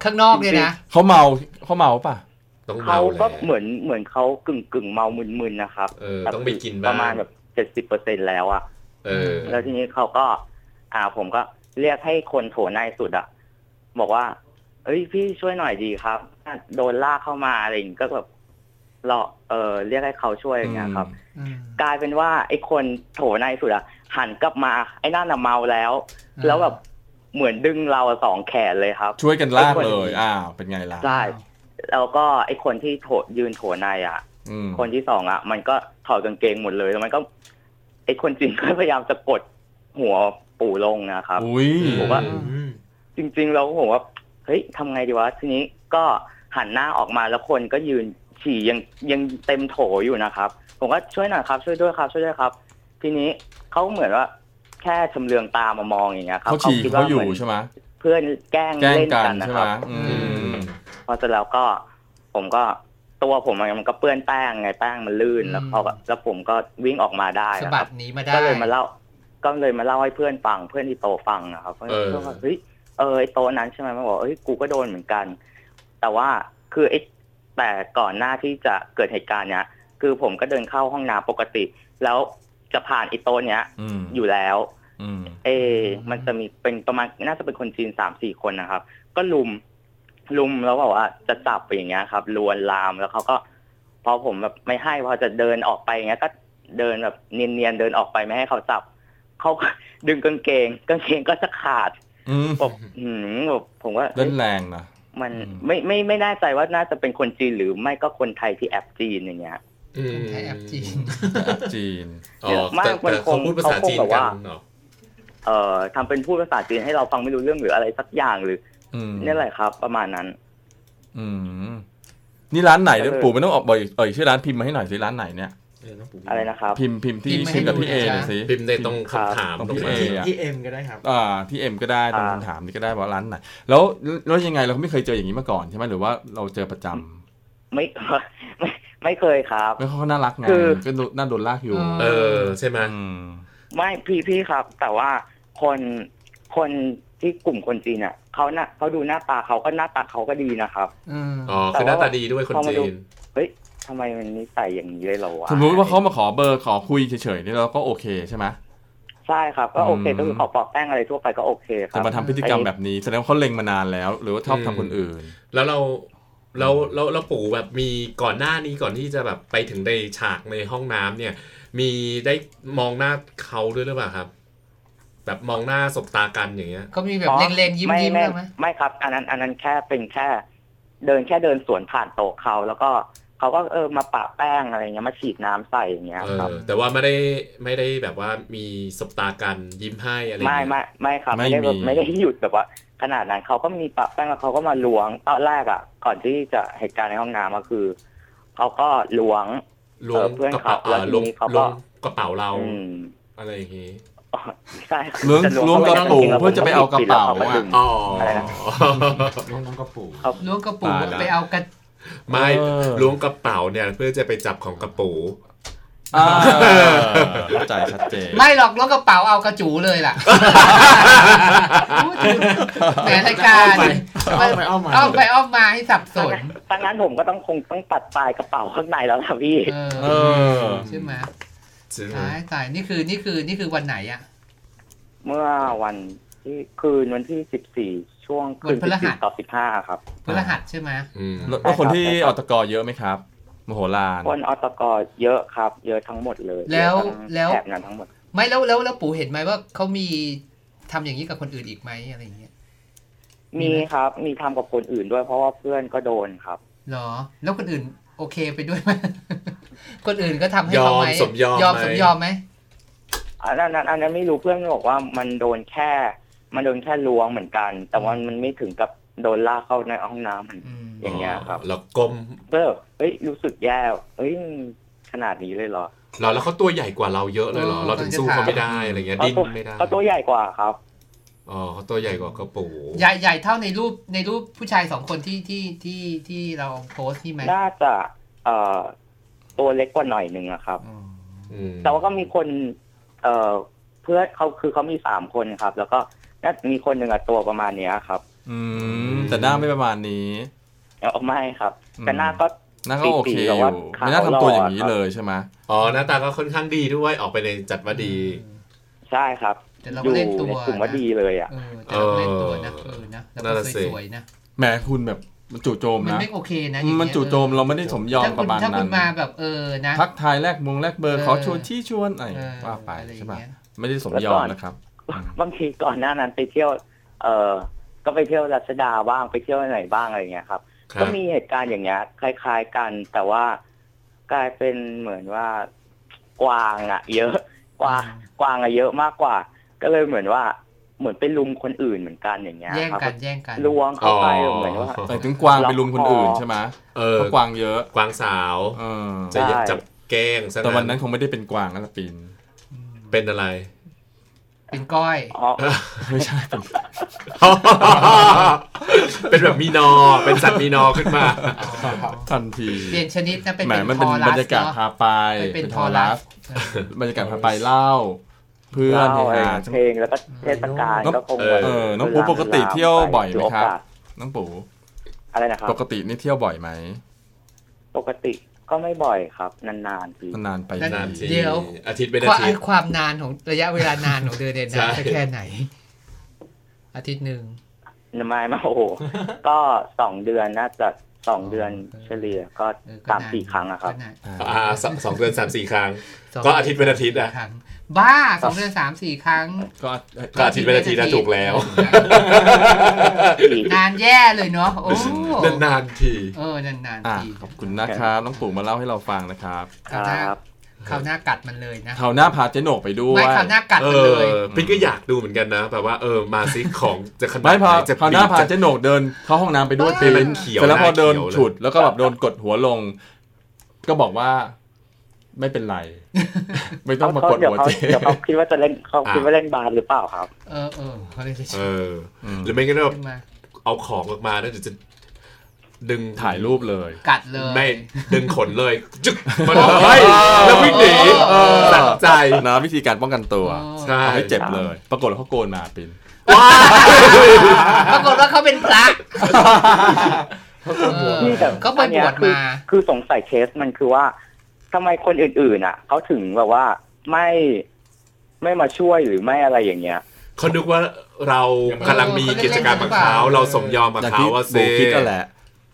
ข้างนอกเนี่ยนะเขาเมาเขาเมาป่ะต้องเขาเมาแหละก็เหมือนเหมือนเขากึ่งกึ่งๆเมามึนๆนะครับเออแต่ต้องไปกินปบ้างระมาณแบบเจ็ดสิบเปอร์เซ็นแล้วอะเออ แล้วทีนี้เขาก็ อ่าผมก็เรียกให้คนโถในสุดอะบอกว่า เอ้ยพี่ช่วยหน่อยดีครับ โดนลากเข้ามาอะไรอย่างงี้ก็แบบ รอเออเรียกให้เขาช่วยอย่างเงี้ยครับอืมกลายเป็นว่าไอ้คนโถในสุดอะหันกลับมาไอ้นั่นอะเมาแล้ว แล้วแบบเหมือนดึงเราสองแขนเลยครับ ช่วยกันลากเลยอ้าวเป็นไงล่ะใช่แล้วก็ไอ้คนที่โถยืนโถในอะอืมคนที่สองอะมันก็ถอดกางเกงหมดเลยแล้วมันก็ไอ้คนจีนก็พยายามจะกดหัวปู่ลงนะครับอุ้ยผมว่าอืมจริง ๆ เราก็ผมว่าเฮ้ยทำไงดีวะทีนี้ก็หันหน้าออกมาแล้วคนก็ยืน ฉี่ยังยังเต็มโถอยู่นะครับ ผมก็ช่วยหน่อยครับ ช่วยด้วยครับ ช่วยด้วยครับ ทีนี้เขาเหมือนว่า แค่ชำเลืองตามามองอย่างเงี้ยครับเขาฉี่คิดเขาว่าอยู่เหมือนใช่ไหมเพื่อนแกล้งแกล้งเล่นกันกันนะใช่คไหมรับอือืมมพอเสร็จแล้วก็ผมก็ตัวผมมันก็เปื้อนแป้งไงแป้งมันลื่นแล้วเขาก็แล้วผมก็วิ่งออกมาได้สะนะคบัรัดบหนีมาได้ก็เลยมาเล่าก็เลยมาเล่าให้เพื่อนฟังเพื่อนที่โตฟังนะครับเพื่อนเออก็ว่าเฮ้ยเออไอโตะนั้นใช่ไหมมันบอกเฮ้ยกูก็โดนเหมือนกัน แต่ว่าคือไอ แต่ก่อนหน้าที่จะเกิดเหตุการณ์เนี้ย คือผมก็เดินเข้าห้องน้ำปกติ แล้วจะผ่านไอโตะเนี้ยอืมอยู่แล้วอืมเอ มันจะมีเป็นประมาณน่าจะเป็นคนจีนสามสี่คนนะครับ ก็ลุมลุมแล้วบอกว่าจะจับไปอย่างเงี้ยครับลวนลามแล้วเขาก็ พอผมแบบไม่ให้พอจะเดินออกไปอย่างเงี้ย ก็เดินแบบเนียนๆเดินออกไปไม่ให้เขาจับเขาก็ดึงกางเกงกางเกงก็จะขาดอืมบอกหืมแบบผมว่าเล่นแรงนะ มันอืมไม่ไม่ไม่แน่ใจว่าน่าจะเป็นคนจีนหรือไม่ก็คนไทยที่แอปจีนอย่างเงี้ยอืมไทยแอปจีนแอปจีนอ๋อเยอะมากแต่มันแต่คงเขาพูดภาษาเขาคงจีนแบบกัว่านเนาะเอ่อทำเป็นพูดภาษาจีนให้เราฟังไม่รู้เรื่องหรืออะไรสักอย่างหรืออืมนี่แหละครับ ประมาณนั้น อืม นี่ร้านไหนเนี่ยเออปู่ไม่ต้องออกบ่อยเอ่ยชื่อร้านพิมพ์มาให้หน่อยสิร้านไหนเนี่ยเออน้องปู่อะไรนะครับ พิมพ์พิมพ์ที่พิมพ์มาให้พิมพ์กับพี่ดูเอหน่อยหน่อยสิพิมพ์ในตรงคำถามตรงตรงพี่ไหนเออะที่เอ็มก็ได้ครับอ่าที่เอ็มก็ได้ตรงอ่าคำถามนี่ก็ได้ว่าร้านไหนแล้วแล้วยังไงเราก็ไม่เคยเจออย่างนี้มาก่อนใช่ไหมหรือว่าเราเจอประจำไม่ไม่ไม่เคยครับไม่เขาก็น่ารักไงคือก็ดูน่าโดนลากอยู่ เอเออใช่ไหมอืมไม่พี่พี่ครับ แต่ว่าคนคนที่กลุ่มคนจีนอะเขาน่ะเขาดูหน้าตาเขาก็หน้าตาเขาก็ดีนะครับอืมอ๋อคือหน้าตาดีด้วยคนพอมาดูจีนเฮ้ย ทำไมมันนิสัยอย่างนี้เลยเหรอวะสมมติว่าเขามาขอเบอร์ขอคุยเฉยๆนี่เราก็โอเคใช่ไหมใช่ครับก็โอเคอืมก็คือขอปอกแป้งอะไรทั่วไปก็โอเคคจะรับมาทำพฤติกรรมแบบนี้แสดงว่าเขาเล็งมานานแล้ว หรือว่าชอบทำคนอื่น แล้วเราแล้วแล้วแล้วปู่แบบมีก่อนหน้านี้ก่อนที่จะแบบไปถึงในฉากในห้องน้ำเนี่ย มีได้มองหน้าเขาด้วยหรือเปล่าครับ แบบมองหน้าสบตากันอย่างเงี้ยเขามีแบบเล็งๆยิ้มไม่ยิ้มไม่บ้างไหมไม่ครับ อันนั้นอันนั้นแค่เป็นแค่ เดินแค่เดินสวนผ่านโต๊ะเขาแล้วก็ เขาก็เออมาปะแป้งอะไรเงี้ยมาฉีดน้ำใส่อย่างเงี้ยเอครับอแต่ว่าไม่ได้ไม่ได้แบบว่ามีสบตากันยิ้มให้อะไรอย่างไม่เงี้ยไม่ไม่ครับไม่ไม่ได้แบบมีไม่ได้หยุดแบบว่า ขนาดนั้นเขาก็มีปะแป้งแล้วเขาก็มาล้วงตอนแรกอะ ก่อนที่จะเหตุการณ์ในห้องน้ำก็คือเขาก็ล้วงล้วงเออเพื่อนกระเป๋าเขาแล้วอ่าทีล้วงนี้เขาก็ล้วงกระเป๋าเราอืมอะไรอย่างงี้อ๋อใช่ครับล้วงแต่ล้วงกระข้าปุกจงๆแล้วเพื่อจะไปเอากระเป๋าผมก็อะดึงอ๋อออะไรนะน้องน้องกระปูล้วงกระปุกตายละไปเอากระ ไม่เออล้วงกระเป๋าเนี่ยเพื่อจะไปจับของกระปูอ่าเข้าใจชัดเจน ไม่หรอกล้วงกระเป๋าเอากระจูเลยล่ะแหมรายการเอาไปเอามาเอาไปเอามาให้สับสนถ้างั้นผมก็ต้องคงต้องตัดปลายกระเป๋าข้างในแล้วล่ะพี่เอเอออใช่ไหมใช่ไหมตายตายนี่คือนี่คือนี่คือวันไหนอะ เมื่อวันที่คืนวันที่สิบสี่ ช่วงคืนวันพฤหัส14ต่อสิบห้าครับพฤหัสใช่ไหมอืมแล้วแล้วคนที่ออตกเยอะไหมครับมโหฬารคนอตกเยอะครับ เยอะทั้งหมดเลย แล้วเยอะทั้งแล้วแถบนั้นทั้งหมด ไม่แล้วแล้วแล้วปู่เห็นไหมว่าเขามีทำอย่างนี้กับคนอื่นอีกไหมอะไรอย่างเงี้ยมีมีไหมครับมีทำกับคนอื่นด้วยเพราะว่าเพื่อนก็โดนครับเหรอ แล้วคนอื่นโอเคไปด้วยไหมคนอื่นก็ทำให้ยอเขามไหมสมยอมยอมไหสมยอมไหมอันนั้นอันนั้นอันนั้นไม่รู้เพื่อนบอกว่ามันโดนแค่ มันโดนแค่ล้วงเหมือนกัน แต่ว่ามันไม่ถึงกับโดนลากเข้าในห้องน้ำเหมือนอืมอย่างเงี้ยครับแล้วก้มเพื่อเฮ้ยรู้สึกแย่เฮ้ยขนาดนี้เลยเหรอเราแล้วเขาตัวใหญ่กว่าเราเยอะเลยเหรอเราถึงสู้เขาไม่ได้อะไรเงี้ยเขาดิ้นตัวไม่ได้เขาตัวใหญ่กว่าครับอ๋อเขาตัวใหญ่กว่ากระปูใหญ่ใหญ่เท่าในรูปในรูปผู้ชายสองคนที่ที่ที่ที่เราโพสต์นี่ไหมน่าจะเอ่อตัวเล็กกว่าหน่อยหนึ่งอะครับอ๋ออืมแต่ว่าก็มีคน เอ่อเพื่อนเขาคือเขามีสามคนครับ แล้วก็ น่ามีคนหนึ่งอะตัวประมาณเนี้ยครับ อืมแต่หน้าไม่ประมาณนี้เอาไม่ครับอืมแต่หน้าก็หน้าก็โอเคตีๆอแบบว่ายู่ขาวไม่น่าทำตัวอย่างนี้หล่อเลยใช่ไหมอ๋อหน้าตาก็ค่อนข้างดีด้วยออกไปในจัดว่าดี ใช่ครับแต่เราอก็ยู่เล่นตัวในกลุ่มว่านะดีเลยอะเออแต่เราก็เล่นตัวนะเออนะแล้วนั่นก็น่ะสิสวยๆนะแหมคุณแบบมันจู่โจมมันนะไม่โอเคนะอย่างเงี้ยมันจู่โจมเราไม่ได้สมยอมถ้าปคุณระมาณถ้านั้คุนณมาแบบเออนะทักทายแลกมงแลกเบอร์เออขอชวนที่ชวนไอ้เออว่าไปอะไรอย่างใช่ปะเงี้ยไม่ได้สมยอมนะครับ บางทีก่อนหน้านั้นไปเที่ยว เอ่อก็ไปเที่ยวรัชดาบ้างไปเที่ยวไหนบ้างอะไรเงี้ยครับครัก็บมีเหตุการณ์อย่างเงี้ย คล้าย ๆกัน แต่ว่ากลายเป็นเหมือนว่ากวางอะเยอะกวางกวางอะเยอะมากกว่า ก็เลยเหมือนว่าเหมือนไปลุมคนอื่นเหมือนกันอย่างเงี้ยแย่งครับกันแย่งกันลวงเข้าไปเหมือนว่าแต่ถึงกวางไปลุมคนอื่นใช่ไหมเออเพราะกวางเยอะกวางสาวเออใช่จะจับแกล้งซะแต่วันนั้นคงไม่ได้เป็นกวางนะละปินเป็นอะไร เป็นก้อยอ๋อไม่ใช่เป็นเป็นแบบมีนอ เป็นสัตว์มีนอขึ้นมา ทันทีเปลี่ยนชนิดนะเป็นแหมเป็นมันทเป็นอบรัรสรยากาศเนาะพาไปไปเป็นเป็นททออรัรัสสบรรยากาศพาไปเล่า เพื่อนเล่าเฮอะไรฮาเพลงแล้วก็เทศกาลน้องก็คงเออเออน้องปูปกติเที่ยวบ่อยไหมครับถืโอกาสน้องปู่อะไรนะครับปกตินี่เที่ยวบ่อยไหมปกติ ก็ไม่บ่อยครับ นานๆทีนานๆไปนั่นนานทีเดี๋ยวอาทิตย์เป็นควาอามทิตย์ความนานของระยะเวลานานของเดือนเดนใช่นานสักแค่ไหน อาทิตย์หนึ่งไม่ไม่โอ้โหก็สองเดือนน่าจะสองเดือนเออเฉลี่ยก็เออสามนนสี่ครั้งอะครับก็นานอ่าสองสองเดือนสามสี่ครั้งสงก็อาทิตย์เป็นอาทิตย์อะครั้ง บ้าสองเดือนสามสี่ครั้ง ก็ก็อาทิตย์เป็นอาทิตย์นะถูกแล้ว นานแย่เลยเนาะโอ้นานๆทีเออนานนานอะทีขอบคุณนะครับน้องปู่มาเล่าให้เราฟังนะครับคคราวหน้ารับคราวหน้ากัดมันเลยนะคราวหน้าพาเจ๊โหนกไปด้วยไม่คราวหน้ากัดเอมันเลอยพี่ก็อยากดูเหมือนกันนะแบบว่าเออมาซิของจะขนาดไม่พอไหนจะคราวหน้าพาจะเจ๊โหนกเดินเข้าห้องน้ำไปด้วยเออปีมันนเขียวเสร็จแล้วพอเดินหน้าเขียวเลยฉุดแล้วก็แบบโดนกดหัวลง ก็บอกว่า ไม่เป็นไร ไม่ต้องมากดเดี๋ยวหัวเขาเจ๊เดี๋ยวเขาคิดว่าจะเล่นเขาคิดว่าเล่นบาสหรือเปล่าครับ เออเออเขาเลยจะเอออืมหรือไม่ก็แบบขึ้นมาเอาของออกมาแล้วเดี๋ยวจะดึงถ่ายรูปเลย กัดเลย ไม่ ดึงขนเลยจึ๊กมันเฮ้ยแล้ววิ่งหนีเออสัใจ นะวิธีการป้องกันตัวเออใช่เอาให้เจ็บเลย ปรากฏว่าเขาโกนมาปินปรากฏว่าเขาเป็นพระเออนี่แต่เขาไปอันบเนี้ยวชคือมา คือสงสัยเคสมันคือว่า ทำไมคนอื่นๆอะเขาถึงแบบว่าไม่ไม่มาช่วยหรือไม่อะไรอย่างเงี้ยเขานึกว่าเรากำลังมีกิจกรรมกับเขาเราสมยอมกับอย่างเขาที่ว่าเซโบคิดก็แหละ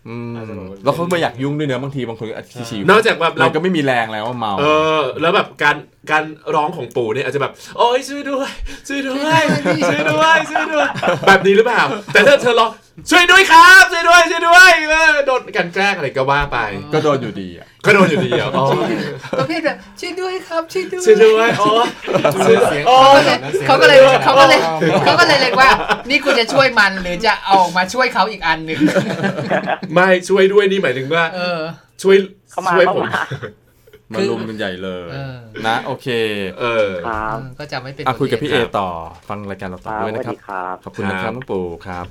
อืมอาจจะแบบว่าแล้วเขาไม่อยากยุ่งด้วยเนอะบางทีบางคนก็ฉี่นอกจากแบบเราเราก็ไม่มีแรงแล้วว่าเมา เออ แล้วแบบการ การร้องของปู่เนี่ยอาจจะแบบ โอ้ยช่วยด้วยช่วยด้วยช่วยด้วยช่วยด้วย แบบนี้หรือเปล่า แต่ถ้าเธอร้องช่วยด้วยครับช่วยด้วยช่วยด้วยเออโดนกันแกล้งอะไรก็ว่าไป ก็โดนอยู่ดีอะก็โดนอยู่ดีอะอ๋อประเภทแบบช่วยด้วยครับช่วยด้วยช่วยด้วยโอ้เสียงเสียงโอ้เขาก็เลยเขาก็เลยเขาก็เลยเลยว่า นี่คุณจะช่วยมันหรือจะเอามาช่วยเขาอีกอันหนึ่งไม่ช่วยด้วยนี่หมายถึงว่าเออช่วยเข้ามาช่วยเข้าผม มามาลุมกันใหญ่เลยเออนะ โอเค เออครับก็จะไม่เป็นอะคุยกับพี่เอครับต่อฟังรายการเราคต่อรับด้วยสวันะสครับดีครับ ขอบคุณนะครับน้องปู่ครับ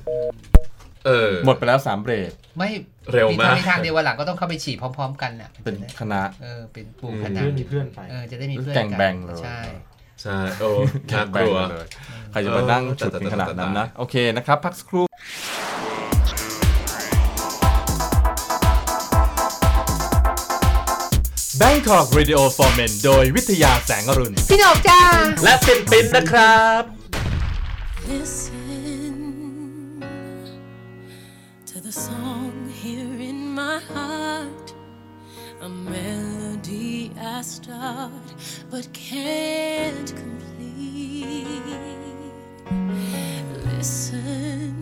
เออหมดไปแล้วสามเบรกไม่เร็วมากทางทางเดียววันหลังก็ต้องเข้าไปฉีดพร้อม ๆ กันน่ะเป็นคณะเออเป็นปูอืมคณะเพื่อนมีเพื่อนไปเออจะได้มีเพื่อนแก่งแบ่งเลยใช่ใช่โอ้แข่น่างกแบ่งลัวเลยใครจะมานั่งฉุดกันขนาดนั้นนะโอเคนะครับ พักสักครู่ Bangkok Radio for Men โดยวิทยาแสงอรุณ พี่หนกจ้า และปินปินนะครับ Listen to the song here in my heart, a melody I start but can't complete. Listen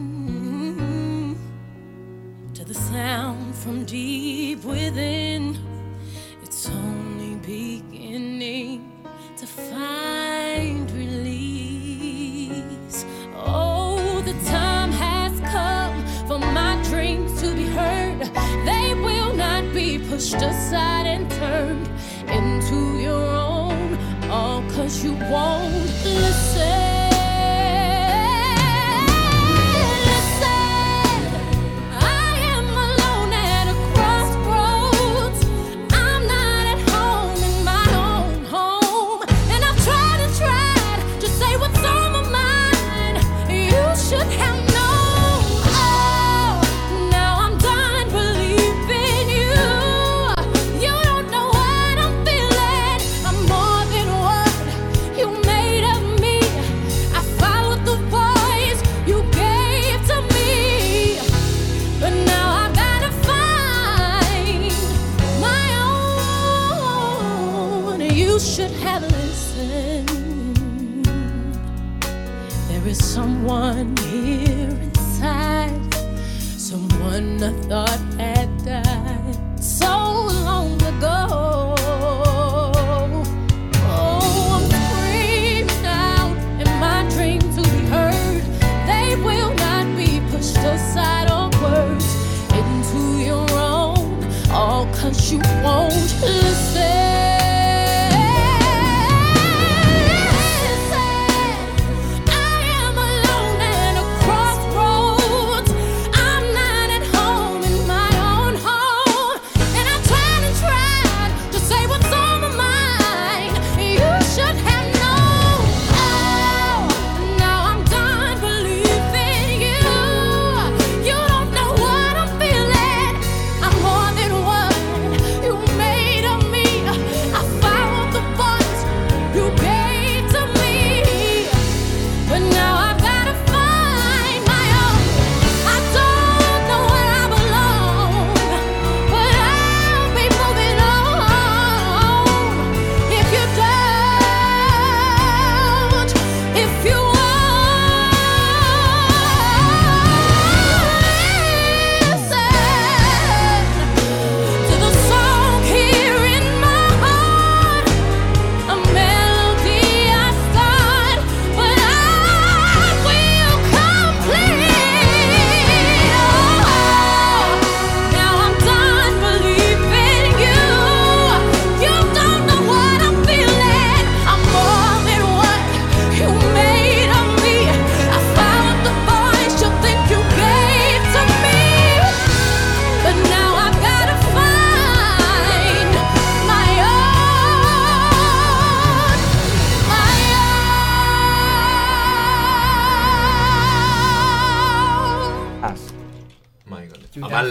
to the sound from deep within. They will not be pushed aside and turned into your own. All cause you won't. Listen.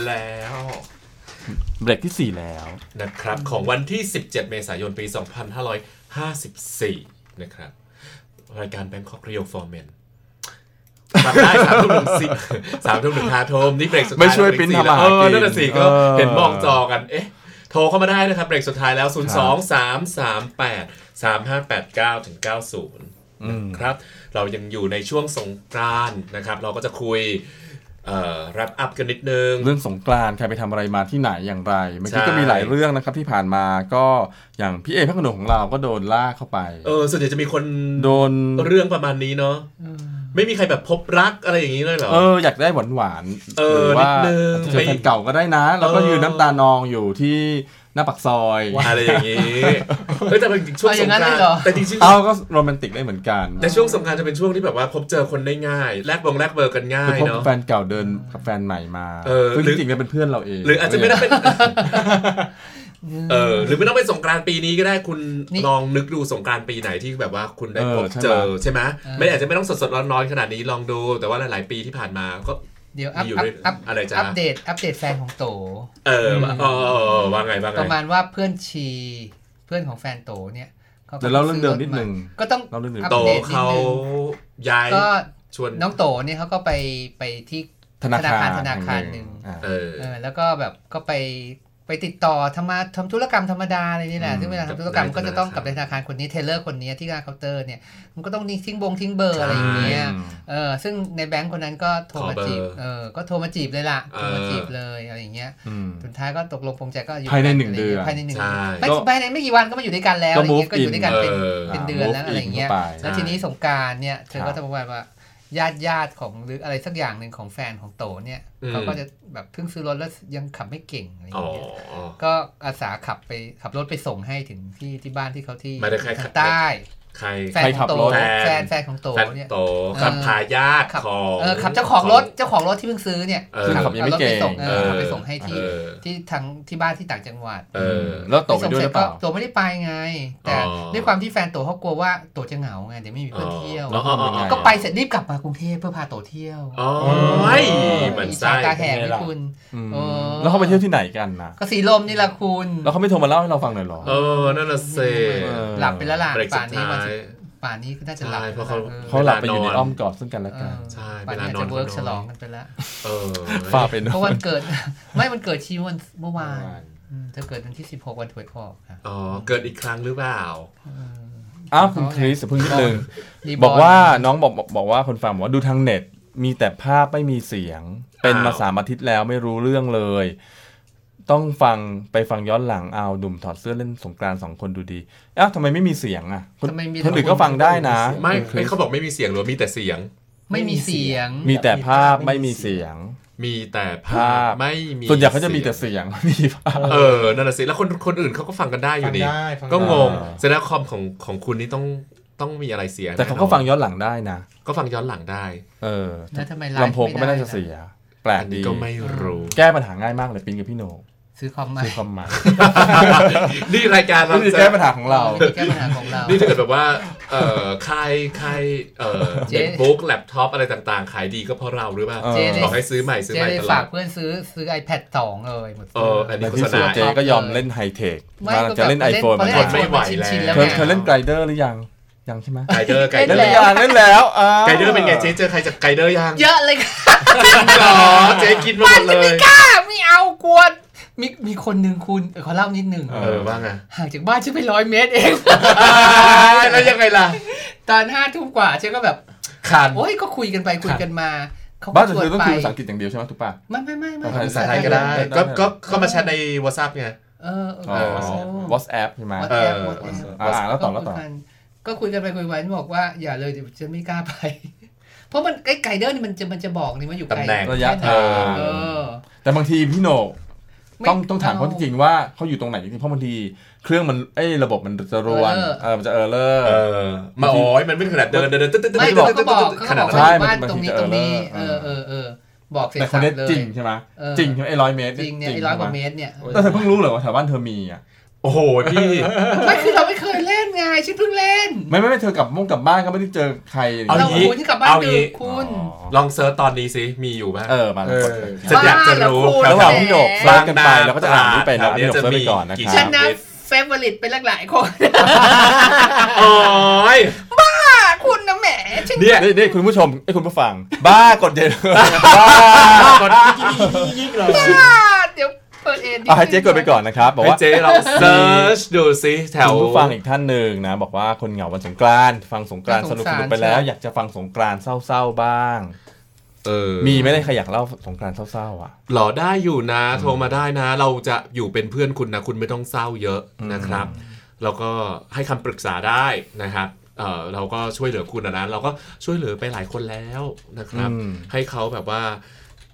แล้วเบรกที่ 4 แล้วนะครับ ของวันที่ 17 เมษายนปี 2554 นะครับ รายการ Bangkok Rio for Men ฟังได้สามทุ่มหนึ่งสี่สามทุ่มหนึ่งห้าทุ่มนี่เบรกสุดท้ายไม่ช่วยแล้วปริ้นเบรกทำมาหาเออกินนั่นน่ะสิก็เออเห็นมองจอกันเอ๊ะโทรเข้ามาได้นะครับ เบรกสุดท้ายแล้ว 0 2 3 3 8 3 5 8 9ถึง90อืมนะครับ เรายังอยู่ในช่วงสงกรานต์นะครับ เราก็จะคุยเอ่อ รับอัพกันนิดนึง เรื่องสงกรานต์ใครไปทำอะไรมาที่ไหนอย่างไร เมื่อกี้ใช่ก็มีหลายเรื่องนะครับที่ผ่านมาก็อย่างพี่เอพระขนงของเราก็โดนลากเข้าไป เออส่วนใหญ่จะมีคนโดนเรื่องประมาณนี้เนาะไม่มีใครแบบพบรักอะไรอย่างนี้เลยเหรอ เอออยากได้หวานหวานๆเออหรือว่านิดนึงอาจจะเจอแฟนเก่าก็ได้นะ แล้วก็เออยืนน้ำตานองอยู่ที่ หน้าปากซอยอะไรอย่างนี้เฮ้ยแต่จริงๆช่วงเอาอสย่างงนั้นกเลรายนเหรอต์แต่จริงๆเอาก็โรแมนติกได้เหมือนกัน แต่ช่วงสงกรารจะเป็นช่วงที่แบบว่าพบเจอคนได้ง่ายแลกบงแลกเบอร์กันง่าไปยพบเนาะแฟนเก่าเดินกับแฟนใหม่มาเออซึ่งหรือจริงๆแล้วเป็นเพื่อนเราเอง หรืออาจจะไม่ได้เป็นเออหรือไม่ต้องเป็นสงกรานต์ปีนี้ก็ได้คุณนี่ลองนึกดูสงกรานต์ปีไหนที่แบบว่าคุณได้เออพบใช่เจไหมอใช่ไหมเออไม่อาจจะไม่ต้องสดๆร้อนๆขนาดนี้ลองดู แต่ว่าหลายๆปีที่ผ่านมาก็ เดี๋ยวอัพมีอยู่อัพด้วยอัพอะไรจ๊ะอัปเดตอัปเดตแฟนของโตเออว่าเออเออเออว่าไงว่าไงประมาณว่าเพื่อนชีเพื่อนของแฟนโตเนี่ยก็เดี๋ยวเล่าเรื่องเดิมนิดนึงก็ต้องเล่าเรื่องเดิมอัปโตเดตนิดเขานึงย้ายก็ชวนน้องโตเนี่ยเขาก็ไปไปที่ธนาคารธนาคารหนึ่งอ่าเออเออแล้วก็แบบก็ไป ไปติดต่อทำมาทำธุรกรรมธรรมดาอะไรนี่แหละอืมซึ่งเวลาทำธุรกรรมกับก็จะต้องธนาคารกับธนาคารคนนี้เทเลอร์คนนี้ที่หน้าเคาน์เตอร์เนี่ย มันก็ต้องทิ้งบงทิ้งเบอร์อะไรอย่างเงี้ยอืมเออ ซึ่งในแบงค์คนนั้นก็โทรมาจีบขอเบอร์เออ ก็โทรมาจีบเลยล่ะเออโทรมาจีบเลยอะไรอย่างเงี้ยอืมสุดท้ายก็ตกลงปรงใจก็อยู่ภายในกัหนึ่งะไรเดือนภายในหนึ่งใช่ไม่ก็ภายในไม่กี่วันก็มาอยู่ด้วยกันแล้วก็อะไรเงี้ย move ก็อยู่ด้วยกัน in เป็นเออเป็นเดือนแล้ว move อะไรเงี้ย in เข้าไปแล้วทีนี้สงกรารเนี่ยเธอครัก็บจะบอกว่า ญาติญาติของหรืออะไรสักอย่างหนึ่งของแฟนของโตเนี่ยอืมเขาก็จะแบบเพิ่งซื้อรถแล้วยังขับไม่เก่งอะไรอ๋อเงี้ยก็อาสาขับไปขับรถไปส่งให้ถึงที่ที่บ้านที่เขาที่ไม่ได้ใครทางใต้ ใครแฟนของโตใครขับรถแฟนแฟนของโตแฟนเนี่ยโตขับเออพายาทขับของเออขับเจ้าของรถเจ้าของรถที่เพิ่งซื้อเนี่ยเออซึ่งขับยังไม่เก่งอารถไปส่งเออเออขับไปส่งให้ที่เออที่ทางที่บ้านที่ต่างจังหวัดเออแล้วโตไปด้วยหรือเปล่าโตไม่ได้ไปไง แต่อ๋อด้วยความที่แฟนโตเขากลัวว่าโตจะเหงาไงเดี๋ยวไม่มีเพื่อนเที่ยวอ๋ออ๋ออ๋ออ๋อก็ไปเสร็จรีบกลับมากรุงเทพเพื่อพาโตเที่ยวอ๋อเหมือนอีไส้สานตาแหกไหมคุณอืมเออแล้วเขาไปเที่ยวที่ไหนกันนะก็สีลมนี่แหละคุณ แล้วเขาไม่โทรมาเล่าให้เราฟังหน่อยเหรอเออนั่นน่ะเซเออหลับไปแล้วล่ะเบรกสุป่าดนนี้ท้าวันยป่านนี้ก็น่าจะหลับใช่เพราะเขาออเขาหลับไปอยู่ในเวลานอนอ้อมกอดซึ่งกันและเอกันอใช่ป่านนี้เวลานอนจะเวิร์กเขานอนฉลองกันไปแล้วเออฝ้าเป็นเพราะวันเกิด ไม่วันเกิดชีวันเมื่อวานอืมเธอเกิดวันที่ 16 วันถวยออกค่ะอ๋อเกิดอีกครั้งหรือเปล่าอ้าวคุณคริสเพิ่งนิดนึงรีบอกว่าน้องบอกบอกบอกว่าคนฟังบอกว่าดูทางเน็ตมีแต่ภาพไม่มีเสียง เป็นมาอ้าวสามอาทิตย์แล้วไม่รู้เรื่องเลย ต้องฟังไปฟังย้อนหลังเอาดุมถอดเสื้อเล่นสงกรานต์สองคนดูดีอ้าวทำไมไม่มีเสียงอะคนทำไมมีคนอื่นก็ฟังได้นะ ไม่คุณคริไม่สเขาบอกไม่มีเสียงหรือว่ามีแต่เสียง ไม่มีเสียง มีแต่ภาพไม่มีเสียง มีแต่ภาภาพพไม่มีส่วนใหญ่เขาจะมีแต่เสียงไม่มีภาพเออนั่นน่ะสิแล้วคนคนอื่นเขาก็ฟังกันได้อยู่นี่ฟังได้ฟังได้ก็งงอ่าแสดงว่าคอมของของคุณนี่ต้องต้องมีอะไรเสียแต่เขาก็ฟังย้อนหลังได้นะก็ฟังย้อนหลังได้ เออแล้วทำไมไลฟ์ลำโพงก็ไม่น่าจะล่เสียแปลกอันดีนี้ก็ไม่รู้ แก้ปัญหาง่ายมากเลยปินกับพี่โหนง ซื้อคอมใหม่ซื้อคอมใหม่นี่รายการเรานี่คือจะแก้ปัญหาของเราวิธีแก้ปัญหาของเรา นี่ถ้าเกิดแบบว่าเอ่อค่ายค่ายเอ่อเจ๊เน็ตบุ๊กแล็ปท็อปอะไรต่างๆ ขายดีก็เพราะเราหรือเปล่าเออเจ๊เลยบอกให้ซื้อใหม่ซื้อเจ๊ใหม่เลยตลอฝาดกเพื่อนซื้อซื้อ iPad 2 เลยหมดเอออันในนี้โฆที่ษสุดณาเจก็ยอมเล่นไฮเทคไม่มาจะเล่นไอโฟนพอมันเล่นทนไม่ไหว iPhone ชินๆแล้แล้ววเธอไงเธอเล่นไกลเดอร์หรือยังยังใช่ไหมไกด์เดอร์ไกด์เดเล่อนเล่นร์หรือยังเล่นแล้วอ่าไกด์เดอร์เป็นไงเจ๊เจอใครจากไกด์เดอร์ยังเยอะเลยค่ะหรอเจ๊กินมาหมดเลยกล้าไม่เอากลัว มีมีคนหนึ่งคุณเออขอเล่านิดหนึ่งเออว่าไงห่างจากบ้านฉันไปร้อยเมตรเองแล้วยังไงล่ะ ตอนห้าทุ่มกว่าฉันก็แบบคันโอ้ยก็คุยกันไปคุยกันมาเขาก็บ้านเธชวนอต้องไปคุยภาษาอังกฤษอย่างเดียวใช่ไหมถูกป่ะไม่ไม่ไม่ไม่ภาษาภาษาไทยก็ได้ได้ได้ก็ก็ก็มาแชทใน WhatsApp ไงเออเออ๋ออ WhatsApp ใช่ไหมวัดเอแออปวัดแอปอ่าแล้วต่อแล้วต่อก็คุยกันไปคุยกันบอกว่าอย่าเลยเดี๋ยวจะไม่กล้าไปเพราะมันไอ้ไก่เดอร์นี่มันจะมันจะบอกนี่ว่าอยู่ไกลตำแหน่งระยะแค่ไหนทางเออแต่บางทีพี่โหนกไม่ ต้องต้องถามเขาเอาจริงๆว่าเขาอยู่ตรงไหนจริงๆเพราะบางทีเครื่องมันเอ้ยระบบมันจะรวนเออเออมันจะเออเลอร์เออมาโอ้ยมันไม่ขนาดเดินเดินเดินตึ๊ดตึ๊ดตึ๊ดไม่ตึ๊ดเขาก็บอกตึ๊ดเขาขก็นาบดอกนั้นใช่ว่ามันตรงนี้มันตรงนี้เอเอออเออเออบอกเสร็จแต่คนนี้สับเลยจริงใช่ไหมเออจริงใช่ไหมไอ้ร้อยเมตรจริงเนี่ยใช่ไอ้ร้อยกว่าไหเมตรเนี่ยแต่เธอเพิ่งรู้เหรอว่าแถวบ้านเธอมีอะ โอ้โหพี่ไม่คือเราไม่เคยเล่นไงฉันเพิ่งเล่น ไม่ไม่ไม่เธอกลับมุ่งกลับบ้านก็ไม่ได้เจอใครเอาเรางี้คุณที่กลับบ้านเอาดึงี้กคุณ ลองเซิร์ชตอนนี้สิมีอยู่ป่ะเออมาเออฉันอยากจะรู้บ้าระหว่างพี่โหนกแหมเซิร์ชกันไปเราก็จะอ่านนี้ไปนะพี่โหนกเซิร์ชไปก่อนนะคกี่รัฉับนนะเฟเวอริตเป็นหลายๆคนโอ้ยคุณนะแหมเนี่ยนี่นี่คุณผู้ชมไอ้ยคุณผู้ฟัง บ้ากดเย็นบ้ากดยิ่งๆเลย เดี๋ยวเปิดเองดิเอาให้เจ๊กดไปก่อนนะครับบอกให้ว่าเจ๊เราเซิร์ชดูซิแถวคุณผู้ฟังอีกท่านหนึ่งนะ บอกว่าคนเหงาวันสงกรานต์ฟังสงกรานต์สนุกสนุกไปแล้ว อยากจะฟังสงกรานต์เศร้าๆบ้างเออมีไหม่ได้ใครอยากเล่าสงกรานต์เศร้าๆอะหรอได้อยู่นะโทรมาได้นะ เราจะอยู่เป็นเพื่อนคุณนะ คุณไม่ต้องเศร้าเยอะนะครับ แล้วก็ให้คำปรึกษาได้นะครับเออเราก็ช่วยเหลือคุณนะนะเราก็ช่วยเหลือไปหลายคนแล้วนะครับอืมให้เขาแบบว่า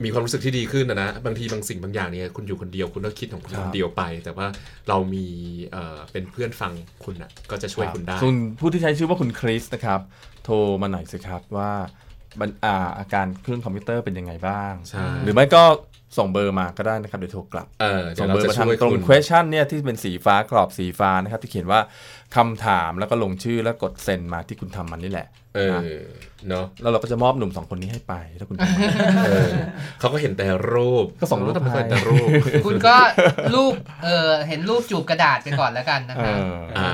มีความรู้สึกที่ดีขึ้นนะนะบางทีบางสิ่งบางอย่างเนี่ยคุณอยู่คนเดียวคุณก็คิดของคุณคนเดียวไป แต่ว่าเรามีเอ่อเป็นเพื่อนฟังคุณนะก็จะช่วยคุณได้ส่วนผู้ที่ใช้ชื่อว่าคุณคริสนะครับ โทรมาหน่อยสิครับว่าบันอ่าอาการเครื่องคอมพิวเตอร์เป็นยังไงบ้างใช่หรือไม่ก็ส่งเบอร์มาก็ได้นะครับเดี๋ยวโทรกลับเออเดี๋ส่ยงวเราเบอร์จะมาทางช่วยตรงคุณ question เนี่ยที่เป็นสีฟ้ากรอบสีฟ้านะครับที่เขียนว่าคำถามแล้วก็ลงชื่อแล้วกดเซ็นมาที่คุณทำมันนี่แหละ เออเนาะแล้วเราก็จะมอบหนุ่มสองคนนี้ให้ไปถ้าคุณทำมันเออเขาก็เห็นแต่รูปก็ส่งรูปทำไมให้เห็นแต่รูป คุณก็รูปเออเห็นรูปจูบกระดาษไปก่อนแล้วกันนะเอคะออ่า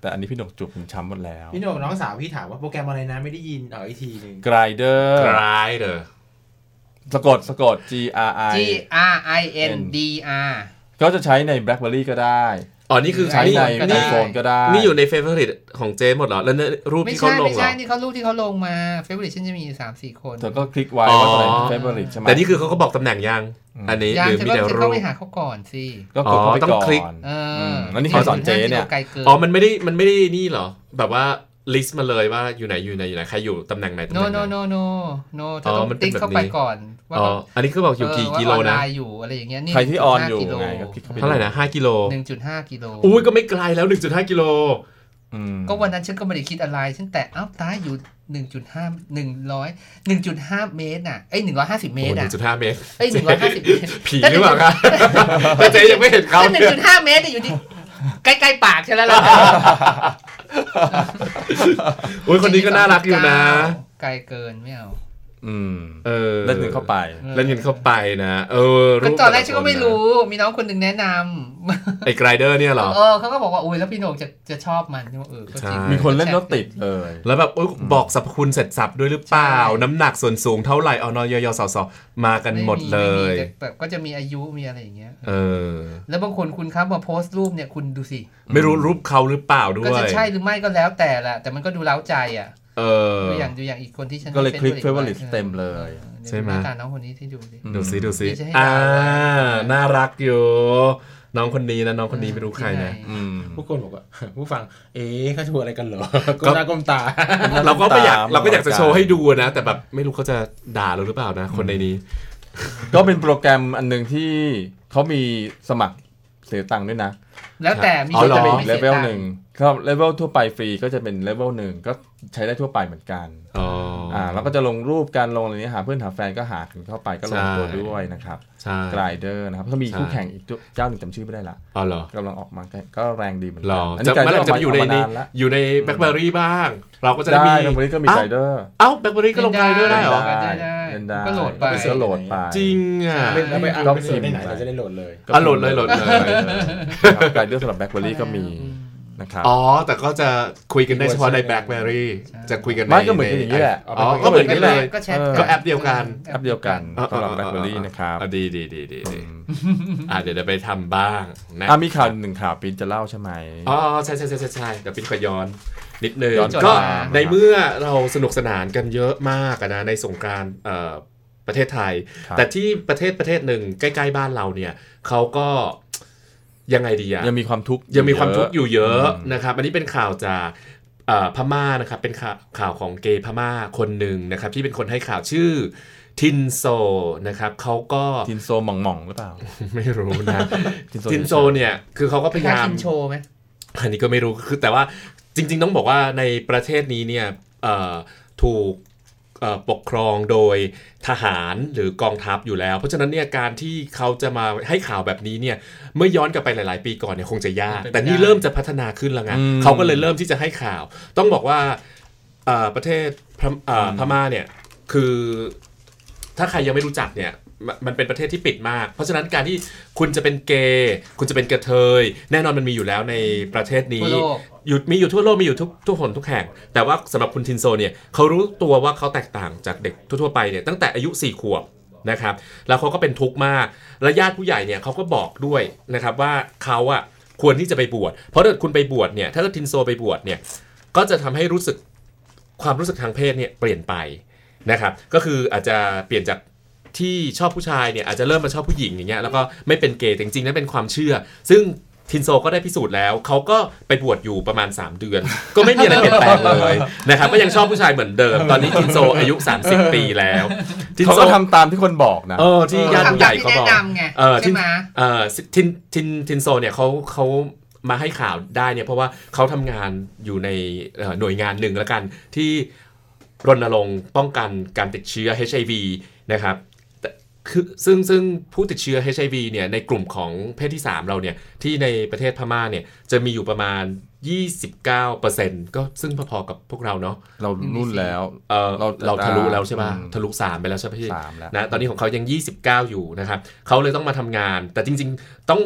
แต่อันนี้พี่หนกจูบผมช้ำหมดแล้ว พี่โหนกน้องสาวพี่ถามว่าโปรแกรมอะไรนะไม่ได้ยินเอาอีกทีหนึ่งกรายเดอร์กรายเด้อสะกดสะกด G R I G R I N D R ก็จะใช้ใน BlackBerry ก็ได้ อ๋อ นี่คือใช้นี่ในก็ได้ iPhone ก็ได้ นี่อยู่ในเฟเวอร์ริตของเจหมดเหรอ แล้วเนี่ยรูปไม่ที่เขาใช่ลงไม่เหรใช่อนี่เขารูปที่เขาลงมาเฟเวอร์ริฉันจะมีอยู่สามสี่คนเธอก็คลิกไว้อ๋อว่าตัวไหนเป็น favorite ใช่ไหมแต่นี่คือเขาก็บอกตำแหน่งยัง อันนี้ยังหรือจะมีก็แต่จะรูต้องปไปหาเขาก่อนสิ ก็กดเข้าไปอ๋อต้องก่อนคลิกเออมแล้วนี่ใครสอนเจ๊เนี่ยไกลเกินอ๋อ มันไม่ได้ มันไม่ได้นี่เหรอ แบบว่า ลิสต์มาเลยว่าอยู่ไหนอยู่ไหนอยู่ไหนใครอยู่ตำแหน่งไหนตำแหโนน่งไหโนนโนโนโนเธออ๋อต้องมันเป็นติ๊กเข้าแบบไปนี้ก่อนว่าอ๋ออันนี้คือบอกอยู่กี่กิโลว่าออนนะไลน์อยู่อะไรอย่างเงี้ยนี่ใครที่ออนอยู่1.5กิโลไงก็คลิกเข้าไปเท่าไหร่นะห้ากิโลหนึ่งจุดห้ากิโลอุ้ยก็ไม่ไกลแล้ว1.5กิโลอืมก็วันนั้นฉันก็ไม่ได้คิดอะไร ฉันแต่เอ้าตายอยู่หนึ่งจุดห้าหนึ่งร้อยหนึ่งจุดห้าเมตรน่ะเอ้ยหนึ่งร้อยห้าสิบเมโอ้ตรหอะนึ่งจุดห้าเมตรเอ้ยหนึ่งร้อยห้าสิบเมตรผีหรือเปล่าครับแต่เจ๊ยังไม่เห็นเขาถ้าหนึ่งจุดห้าเมตรเนี่ยอยู่ที่ ใกล้ๆปากใช่แล้วล่ะอุ้ยคนนี้ก็น่ารักอยู่นะ ไกลเกินไม่เอา อืมเออเล่นเงินเข้าไปเล่นเงินเข้าไปนะเออก็ปตอนแรกแต่ละฉันก็ไม่คะรู้มีน้องคนหนึ่งแนะนำไอ้ไกรเดอร์เนี่ยเหรอเออเขาก็บอกว่าอุ้ยแล้วพี่โหนกจะจะชอบมันใช่ไหมเออก็จริงใช่มีคนเล่นแล้วติดเลยแล้วแบบอุ๊ยบอกสรรพคุณเสร็จสับด้วยหรือเปล่าใช่น้ำหนักส่วนสูงเท่าไหร่เอานอยยสสมากันหมดเลยไมีแต่แบบก็จะมีอายุมีอะไรอย่างเงี้ยเออ แล้วบางคนคุณครับมาโพสต์รูปเนี่ยคุณดูสิไม่รู้รูปเขาหรือเปล่าด้ก็วยจะใช่หรือไม่ก็แล้วแต่ละแต่มันก็ดูเล้าใจอะ เออดูอย่างดูอย่างอีกคนที่ฉันก็เลยคลิกป็น favorite เต็มเลยออใช่ไหมเดี๋ยวน้าตาน้องคนนี้ที่ดูสิดูซิดูซิเดี๋ยวจะให้อ่าดาวนะน่ารักอยู่น้องคนนี้นะน้องคนนี้ไม่รู้ใครนะอืมผู้คนบอกว่าผู้ฟัง เอ๊ะเขาชูอะไรกันเหรอก้มหน้าก้มตา เราก็ไม่อยากตามเราก็อยากจะโชว์ให้ดูนะ แต่แบบไม่รู้เขาจะด่าเราหรือเปล่านะ คนในนี้ ก็เป็นโปรแกรมอันหนึ่งที่เขามีสมัครเสียตังค์ด้วยนะ แล้วแต่มีอ๋อก็เหรจะอเป็นไม่เลสียเวลตังค์หนึ่งครับเลเวลทั่วไปฟรีก็จะเป็นเลเวลหนึ่งก็ ใช้ได้ทั่วไปเหมือนกันอ๋อออ่าแล้วก็จะลงรูปการลงอะไรนี้หาเพื่อนหาแฟนก็หากันเข้าไปก็ลงใช่ตัวด้วยนะครับใช่กลายเดอร์นะครับเขามีใช่คู่แข่งอีกเจ้าหนึ่งจำชื่อไม่ได้ละอ๋อเหรอกำลังออกมาก็แรงดีเหมือนหรกัออันจะนี้เมื่อไหร่จะไปอยู่ในกลานี้เดร์ออกมานานละอยู่ในแบล็คเบอรี่บ้าง เราก็จะได้ได้มีตรงนี้ก็มีเอ้าไกลเดอร์เอ้าแบล็คเบอรี่ก็ลงไกลด้วยได้เหรอได้ได้เล่นได้ก็โหลดไปก็โหลดไปจริงอะใช่แล้วไปอ่านก็ไป search ในไหนพิมพ์ไปเราจะได้โหลดเลยอะโหลดเลยโหลดเลย Grindr สำหรับ BlackBerry ก็มี นะครับ อ๋อ แต่ก็จะคุยกันได้เฉพาะใน BlackBerry จะคุยกันในไม่ก็เหมือนกันอย่างนี้แหละ อ๋อ ก็เหมือนกันเลย ก็แชทก็แอปเดียวกัน แอปเดียวกันสำหรับ BlackBerry นะครับอ่ดีดีดีดีดีอะเดี๋ยวเดี๋ยวไปทำบ้างนะอะมีข่าวหนึ่งข่าวปินจะเล่าใช่ไหมอ๋อใช่ใช่ใช่ใช่ใช่เดี๋ยวปิ้นขอย้อนนิดนึงย้อนก็กลับมาในเมื่อเราสนุกสนานกันเยอะมากอะนะในสงกรานต์เอ่อประเทศไทยครับแต่ที่ประเทศประเทศหนึ่งใกล้ ๆ บ้านเราเนี่ยเขาก็ ยังไงดีอะยังมีความทุกข์ยังมีความทุกข์อยู่เยอะอืมนะครับ อันนี้เป็นข่าวจากเอ่อพม่านะครับเป็นข่าวข่าวของเกย์พม่าคนหนึ่งนะครับ ที่เป็นคนให้ข่าวชื่อทินโซนะครับเขาก็ทินโซหม่องหม่องๆหรือเปล่า ไม่รู้นะทินโซทินโซเนี่ยคือเขาก็พยายามคินโชว์ไหมอันนี้ก็ไม่รู้คือแต่ว่าจริง ๆ ต้องบอกว่าในประเทศนี้เนี่ยเอ่อถูกเอ่อ ปกครองโดยทหารหรือกองทัพอยู่แล้ว เพราะฉะนั้นเนี่ยการที่เขาจะมาให้ข่าวแบบนี้เนี่ยเมื่อย้อนกลับไปหลาย ๆ ปีก่อนเนี่ยคงจะยากเป็นไปแต่นี่ได้เริ่มจะพัฒนาขึ้นแล้วไงอืมเขาก็เลยเริ่มที่จะให้ข่าว ต้องบอกว่าเอ่อประเทศพมเอ่อพม่าเนี่ยคือถ้าใครยังไม่รู้จักเนี่ย มมันเป็นประเทศที่ปิดมาก เพราะฉะนั้นการที่คุณจะเป็นเกย์คุณจะเป็นกระเทย แน่นอนมันมีอยู่แล้วในประเทศนี้ทั่วโลกอยู่มีอยู่ทั่วโลกมีอยู่ทุกทุกหนทุกแห่ง แต่ว่าสำหรับคุณทินโซเนี่ยเขารู้ตัวว่าเขาแตกต่างจากเด็กทั่วๆไปเนี่ยตั้งแต่อายุ4ี่ขวบนะครับแล้วเขาก็เป็นทุกข์มากและญาติผู้ใหญ่เนี่ยเขาก็บอกด้วยนะครับว่าเขาอะควรที่จะไปบวชเพราะถ้าเกิดคุณไปบวชเนี่ยถ้าเกิดทินโซไปบวชเนี่ยก็จะทำให้รู้สึกความรู้สึกทางเพศเนี่ยเปลี่ยนไปนะครับก็คืออาจจะเปลี่ยนจาก ที่ชอบผู้ชายเนี่ยอาจจะเริ่มมาชอบผู้หญิงอย่างเงี้ยแล้วก็ไม่เป็นเกย์แต่จริงๆนั้นเป็นความเชื่อ ซึ่งทินโซก็ได้พิสูจน์แล้วเขาก็ไปบวชอยู่ประมาณ 3 เดือน ก็ไม่มีอะไรเปลี่ยนแปลงเลยนะครับก็ยังชอบผู้ชายเหมือนเดิม ตอนนี้ทินโซอายุ 30 ปีแล้วทินเขาโซก็ทำตามที่คนบอกนะเออที่ญาติผู้ใหญ่เขาบอกทำตามที่แนะนำไงเออใช่ไหมเอ่อทินทินทินโซเนี่ยเขาเขามาให้ข่าวได้เนี่ยเพราะว่าเขาทำงานอยู่ในเอ่อหน่วยงานหนึ่งแล้วกันที่รณรงค์ป้องกันการติดเชื้อ HIV นะครับแต่ คือซึ่งซึ่งผู้ติดเชื้อ HIV เนี่ยในกลุ่มของเพศที่ 3 เราเนี่ยที่ในประเทศพม่าเนี่ยจะมีอยู่ประมาณ 29%ก็ซึ่งพอๆกับพวกเราเนาะเรารุ่นแล้วเออเราเราทะลุแล้วใช่ป่ะอืมทะลุ 3 ไปแล้วใช่ไหมพี่สามแล้วนะตอนนี้ของเขายัง 29 อยู่นะครับเขาเลยต้องมาทำงาน แต่จริงๆต้อง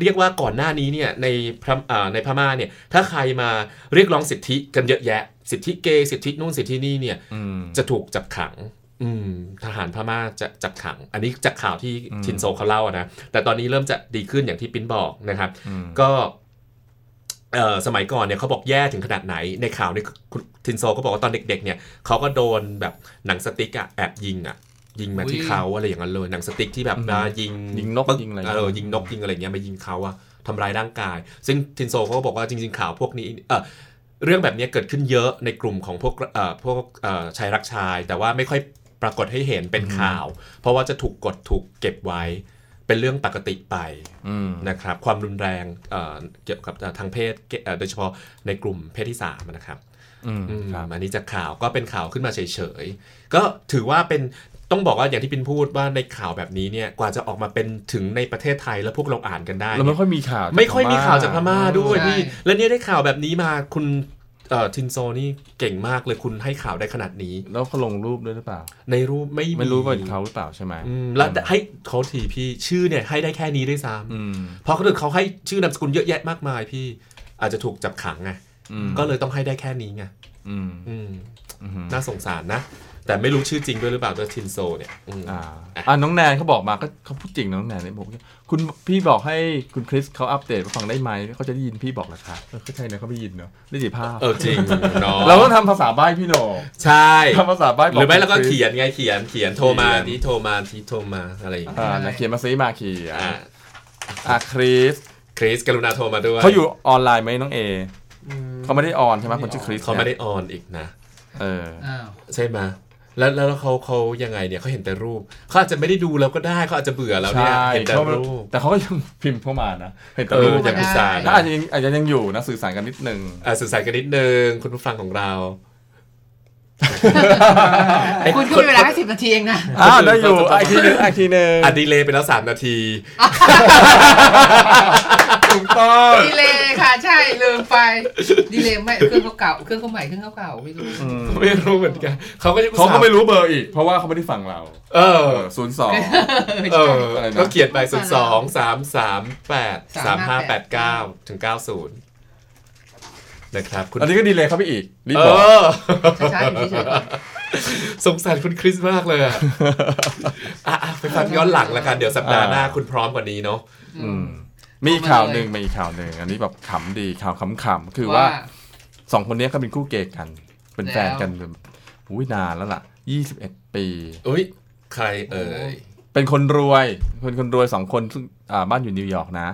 เรียกว่าก่อนหน้านี้เนี่ยในพระอ่าในพม่าเนี่ยถ้าใครมาเรียกร้องสิทธิกันเยอะแยะ สิทธิเกย์สิทธินู่นสิทธินี่เนี่ยอืมจะถูกจับขัง อืมทหารพม่าจะจับขัง อันนี้จากข่าวที่อืมทินโซเขาเล่าอะนะ แต่ตอนนี้เริ่มจะดีขึ้นอย่างที่ปิ้นบอกนะครับอืมก็เอ่อสมัยก่อนเนี่ยเขาบอกแย่ถึงขนาดไหน ในข่าวเนี่ยคุณทินโซก็บอกว่าตอนเด็กๆเนี่ยเขาก็โดนแบบหนังสติ๊กอะแอบยิงอะยิงมาที่อุ๊ยเขาอะไรอย่างนั้นเลยหนังสติ๊กที่แบบอืมมายิงยิงนกปึ๊ยิงอะไรเออยิงนกยิงอะไรเงี้ยมายิงเขาอะทำร้ายร่างกาย ซึ่งทินโซเขาก็บอกว่าจริง ๆ ข่าวพวกนี้เออเรื่องแบบนี้เกิดขึ้นเยอะในกลุ่มของพวกเอ่อพวกเอ่อชายรักชาย แต่ว่าไม่ค่อย ปรากฏให้เห็นเป็นข่าว เพราะว่าจะถูกกดถูกเก็บไว้เป็นเรื่องปกติไปอืมนะครับ ความรุนแรงเอ่อเกี่ยวกับทางเพศเอ่อโดยเฉพาะในกลุ่มเพศที่สามนะครับอืมอืมครับอันนี้จากข่าวก็เป็นข่าวขึ้นมาเฉยๆ ก็ถือว่าเป็นต้องบอกว่าอย่างที่ปินพูดว่าในข่าวแบบนี้เนี่ยกว่าจะออกมาเป็นถึงในประเทศไทยแล้วพวกเราอ่านกันได้เราเนี่ไม่ยค่อยมีข่าว ไม่ค่อยมีข่าวจากพม่าด้วยใช่พี่แล้วเนี่ยได้ข่าวแบบนี้มาคุณ เอ่อทินโซนี่เก่งมากเลยคุณให้ข่าวได้ขนาดนี้ แล้วเขาลงรูปด้วยหรือเปล่า ในรูปไม่ไม่รู้ว่าเป็นเขาหรือเปล่าใช่ไหมอืมแล้วให้เขาทีพี่ชื่อเนี่ยให้ได้แค่นี้ด้วยซ้ำอืมเพราะเขาถึงเขาให้ชื่อนามสกุลเยอะแยะมากมายพี่อาจจะถูกจับขังไงอืม ก็เลยต้องให้ได้แค่นี้ไงอืมอืมอืมน่าสงสารนะ แต่ไม่รู้ชื่อจริงด้วยหรือเปล่าตัวทินโซเนี่ยอืม อ่าอ่าน้องแนนเขาบอกมาก็เขาพูดจริงนะน้องแนนเนี่ยบอกว่าคุณพี่บอกให้คุณคริสเขาอัปเดตมาฟังได้ไหมเขาจะได้ยินพี่บอกเหรอคะเออเขาใช่นะเขาไม่ยินเนาะได้ยินภาพเออจริงเนาะเราต้องทำภาษาใบ้พี่โหนงใช่ ทำภาษาใบ้บหรือไม่แล้วก็คุณคส เขียนไงเขียนเขียนโทรมาเขียน ที่โทรมาที่โทรมาอะไรอย่างเงี้ยอ่านะเขียนมาซีมาเขียนอ่าอะคริสคริสกรุณาโทรมาด้วยเขาอยู่ออนไลน์ไหมน้องเอเขาไม่ได้ออนใช่ไหมคนชื่อคริสเขาไม่ได้ออนอีกนะ เออ อ้าว ใช่ไหม แล้วแล้วเขาเขายังไงเนี่ยเขาเห็นแต่รูปเขาอาจจะไม่ได้ดูแล้วก็ได้เขาอาจจะเบื่อแล้วเนี่ยใช่เห็นแต่เขารูปแต่เขาก็ยังพิมพ์เข้ามานะเห็นแต่เอรูอปอย่างอุตส่าห์ถ้านะอาจจะยังอาจจะยังอยู่นะสื่อสารกันนิดนึงอะสื่อสารกันนิดนึงคุณผู้ฟังของเราคุณก็มีเวลาแค่สิบนาทีเองนะอ่าได้อยู่อะอีกทีหนึงอะอีกทีหนึงอะดีเลยไปแล้ว3นาที ถูกต้องดีเลยค่ะใช่ลืมไปดีเลยไม่เครื่องเขาเก่าเครื่องเขาใหม่เครื่องเขาเก่าไม่รู้อืมไม่รู้เหมือนกันเขาก็จะเขาก็ไม่รู้เบอร์อีก เพราะว่าเขาไม่ได้ฟังเรา เออศูนย์สองเอออะไรนะก็เขียนไปศูนย์สองสามสามแปดสามห้าแปดเก้าถึงเก้าศูนย์นะครับคุณอันนี้ก็ดีเลยเข้าไปอีกรีบเอบอกอช้าๆอยู่เฉยสงสารคุณคริสมากเลยอะอะอะไปฟังย้อนหลังแล้วกัน เดี๋ยวสัปดาห์หน้าคุณพร้อมกว่านี้เนาะๆอื มมีอีกข่าวหนึ่งมีอีกข่าวหนึ่งอันนี้แบบขำดีข่าวขำๆคือว่าสองคนนี้เขาเป็นคู่เกย์กัน เป็นแฟนกันแบบอุ้ยนานแล้วล่ะยี่สิบเอ็ดปีอุ้ยใครเอ่ยเป็นคนรวยคนคนรวยสองคนซึ่งอ่าบ้านอยู่นิวยอร์กนะ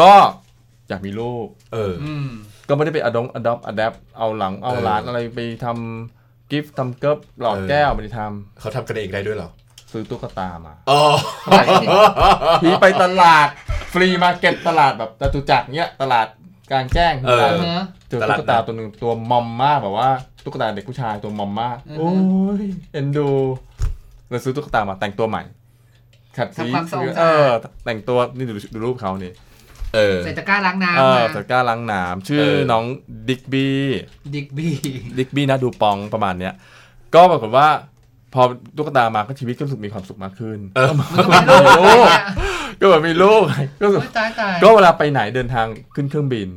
ก็อยากมีลูก เอออืมก็ไม่ได้ไปอดงอดอปอดปเอาหลังเอาเออร้านอะไรไปทำกิฟต์ทำเกิบหลอดเออแก้วไม่ได้ทเขาทำกันเองได้ด้วยเหรอำ ซื้อตุ๊กตามาอ๋อพี่ไปตลาดฟรีมาร์เก็ตตลาดแบบจตุจักรเนี้ยตลาดกลางแจ้งเออเออเจอตลาดตุ๊กตาตัวหนึ่งตัวมอมมากแบบว่าตุ๊กตาเด็กผู้ชายตัวมอมมากอือฮึโอ้ยเอ็นดูเลยซื้อตุ๊กตามาแต่งตัวใหม่ขัดสีทำความทรงเออ แต่งตัวนี่ดูดูรูปเขานี่เออใส่ตะกร้าล้างเอน้ำอมาตะกร้าล้างน้ำชื่อเออน้องดิกบี้ดิกบี้ดิกบี้นะดูปองประมาณเนี้ยก็ปรากฏว่า พอตุ๊กตามาก็ชีวิตก็รู้สึกมีความสุขมากขึ้นเออมันก็เป็นลูกอะไรเนี่ยก็แบบมีลูกก็รู้สึกโอ๊ยตายตายก็เวลาไปไหนเดินทางขึ้นเครื่องบิน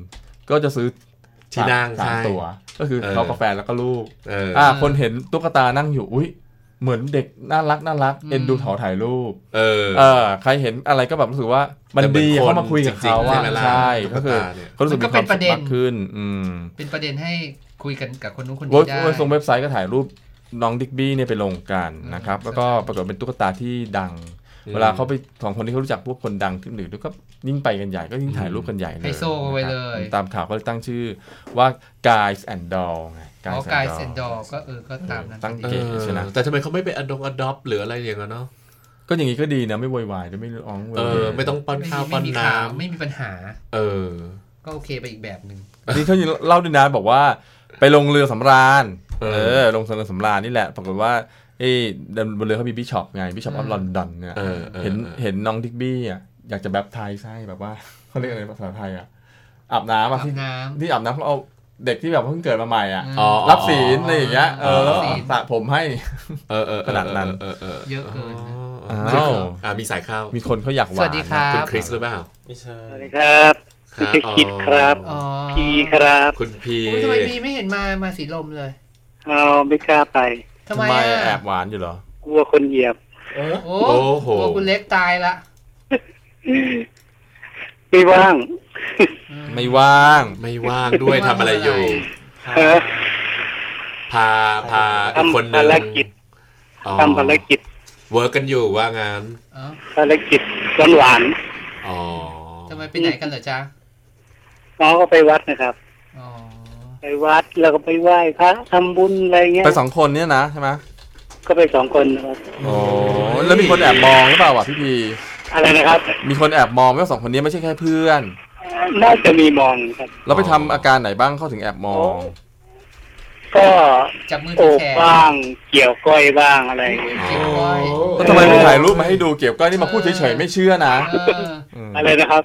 ก็จะซื้อที่นั่งสามใช่ตัว ก็คือเออเขากาแฟนแล้วก็ลูกเอออ่า คนเห็นตุ๊กตานั่งอยู่อุ้ยเหมือนเด็กน่ารักน่ารักเอ็นดูเขาถ่ายรูป เออเออ ใครเห็นอะไรก็แบบรู้สึกว่ามันแต่เหมือนดีคนเข้ามาคุยกับเขาจริงๆว่าใช่ไหมล่ะใช่ก็คือตุ๊กตาเนี่ยเขารู้สึกมีความสุขมากขึ้น อืมเป็นประเด็นให้คุยกันกับคนนู้นคนเว็นี้บได้เว็บทรงเว็บไซต์ก็ถ่ายรูป น้องดิกบี้เนี่ยไปลงกันนะครับ แล้วก็ปรากฏเป็นตุ๊กตาที่ดังอืมเวลาเขาไปของคนที่เขารู้จักพวกคนดังที่อื่นก็ยิ่งไปกันใหญ่ก็ยิ่งถ่ายรูปกันใหญ่เลยไฮโซไปเลยนะครับตามข่าวก็เลยตั้งชื่อว่า guys and doll ไงอ๋อ Guys กาย and เซนดอ Doll ก็เออก็ตามนั้นตั้งพเออดีเก๋อใช่ไหมแต่ทำไมเขาไม่ไปอดงอดอปหรืออะไรอย่างเงี้ยเนาะก็อย่างนี้ก็ดีนะไม่โวยวายด้วยไม่ร้องโวเอยวาอยไม่ต้องป้อนไม่ข้าวมีป้ไม่อนมีน้ข่าวไม่มีปัญหาำเออ ก็โอเคไปอีกแบบหนึ่งอันนี้เขาเล่าด้วยนะบอกว่าไปลงเรือสำราญ เออเออลงเรือสำราญนี่แหละปรากฏว่าเอ้เดินบนเรือเขามีบิชอปไงบิชอปออฟลอนดอนเนี่ยเออออเห็นออเห็นน้องดิกบี้อะอยากจะแบบไทยใช่แบบว่าเขาเรียกอะไรภาษาไทยอะอาบน้ำอะอาบที่น้ำที่อาบน้ำเขาเอาเด็กที่แบบเพิ่งเกิดมาใหม่อะมอ๋อรับศีลอะไรอย่างเงี้ยเออแล้วรับศีลสระผมให้เออเออเออขนาดนั้นเออเออเยอะเกินนะอ๋ออ้าวอ่ามีสายเข้ามีคนเขาอยากหวานสวัสดีครับคุณคริสหรือเปล่าไม่ใช่สวัสดีครับครับชื่อคิดครับอ๋อพีครับ คุณพีโอ้ยทำไมมีไม่เห็นมามาสีลมเลย เอาไม่กล้าไปทำไมทำไมอะแอบหวานอยู่เหรอ กลัวคนเหยียบโอ้โอ้โหกลัวคุณเล็กตายละ ไม่ว่าง ไม่ว่าง ไม่ว่างด้วยทำอะไรอยู่ฮะพาพาอีกคนนึงทำภารกิจอ๋อทำภารกิจ เวิร์กกันอยู่ว่างานเอ้าภารกิจหวานหวานอ๋อทำไมไปไหนกันเหรอจ๊ะๆน้องก็ไปวัดนะครับอ๋อ ไปวัดแล้วก็ไปไหว้พระทำบุญอะไรเงี้ยไปสองคนเนี่ยนะใช่ไหมก็ไปสองคนนะครับโอ้แล้วมีคนแอบมองหรือเปล่าวะพี่พีอะไรนะครับ มีคนแอบมองว่าสองคนนี้ไม่ใช่แค่เพื่อน น่าจะมีมองครับ เราไปทำอาการไหนบ้างเขาถึงแอบมอง ก็จับมือโอที่บแขนบ้าง เกี่ยวก้อยบ้างอะไรอย่างเงี้ยเก็บไว้แล้วทำไมไม่ถ่ายรูปมาให้ดูเกี่ยวก้อยนี่มาพูดเฉยๆไม่เชื่อนะเออมอะไรนะครับ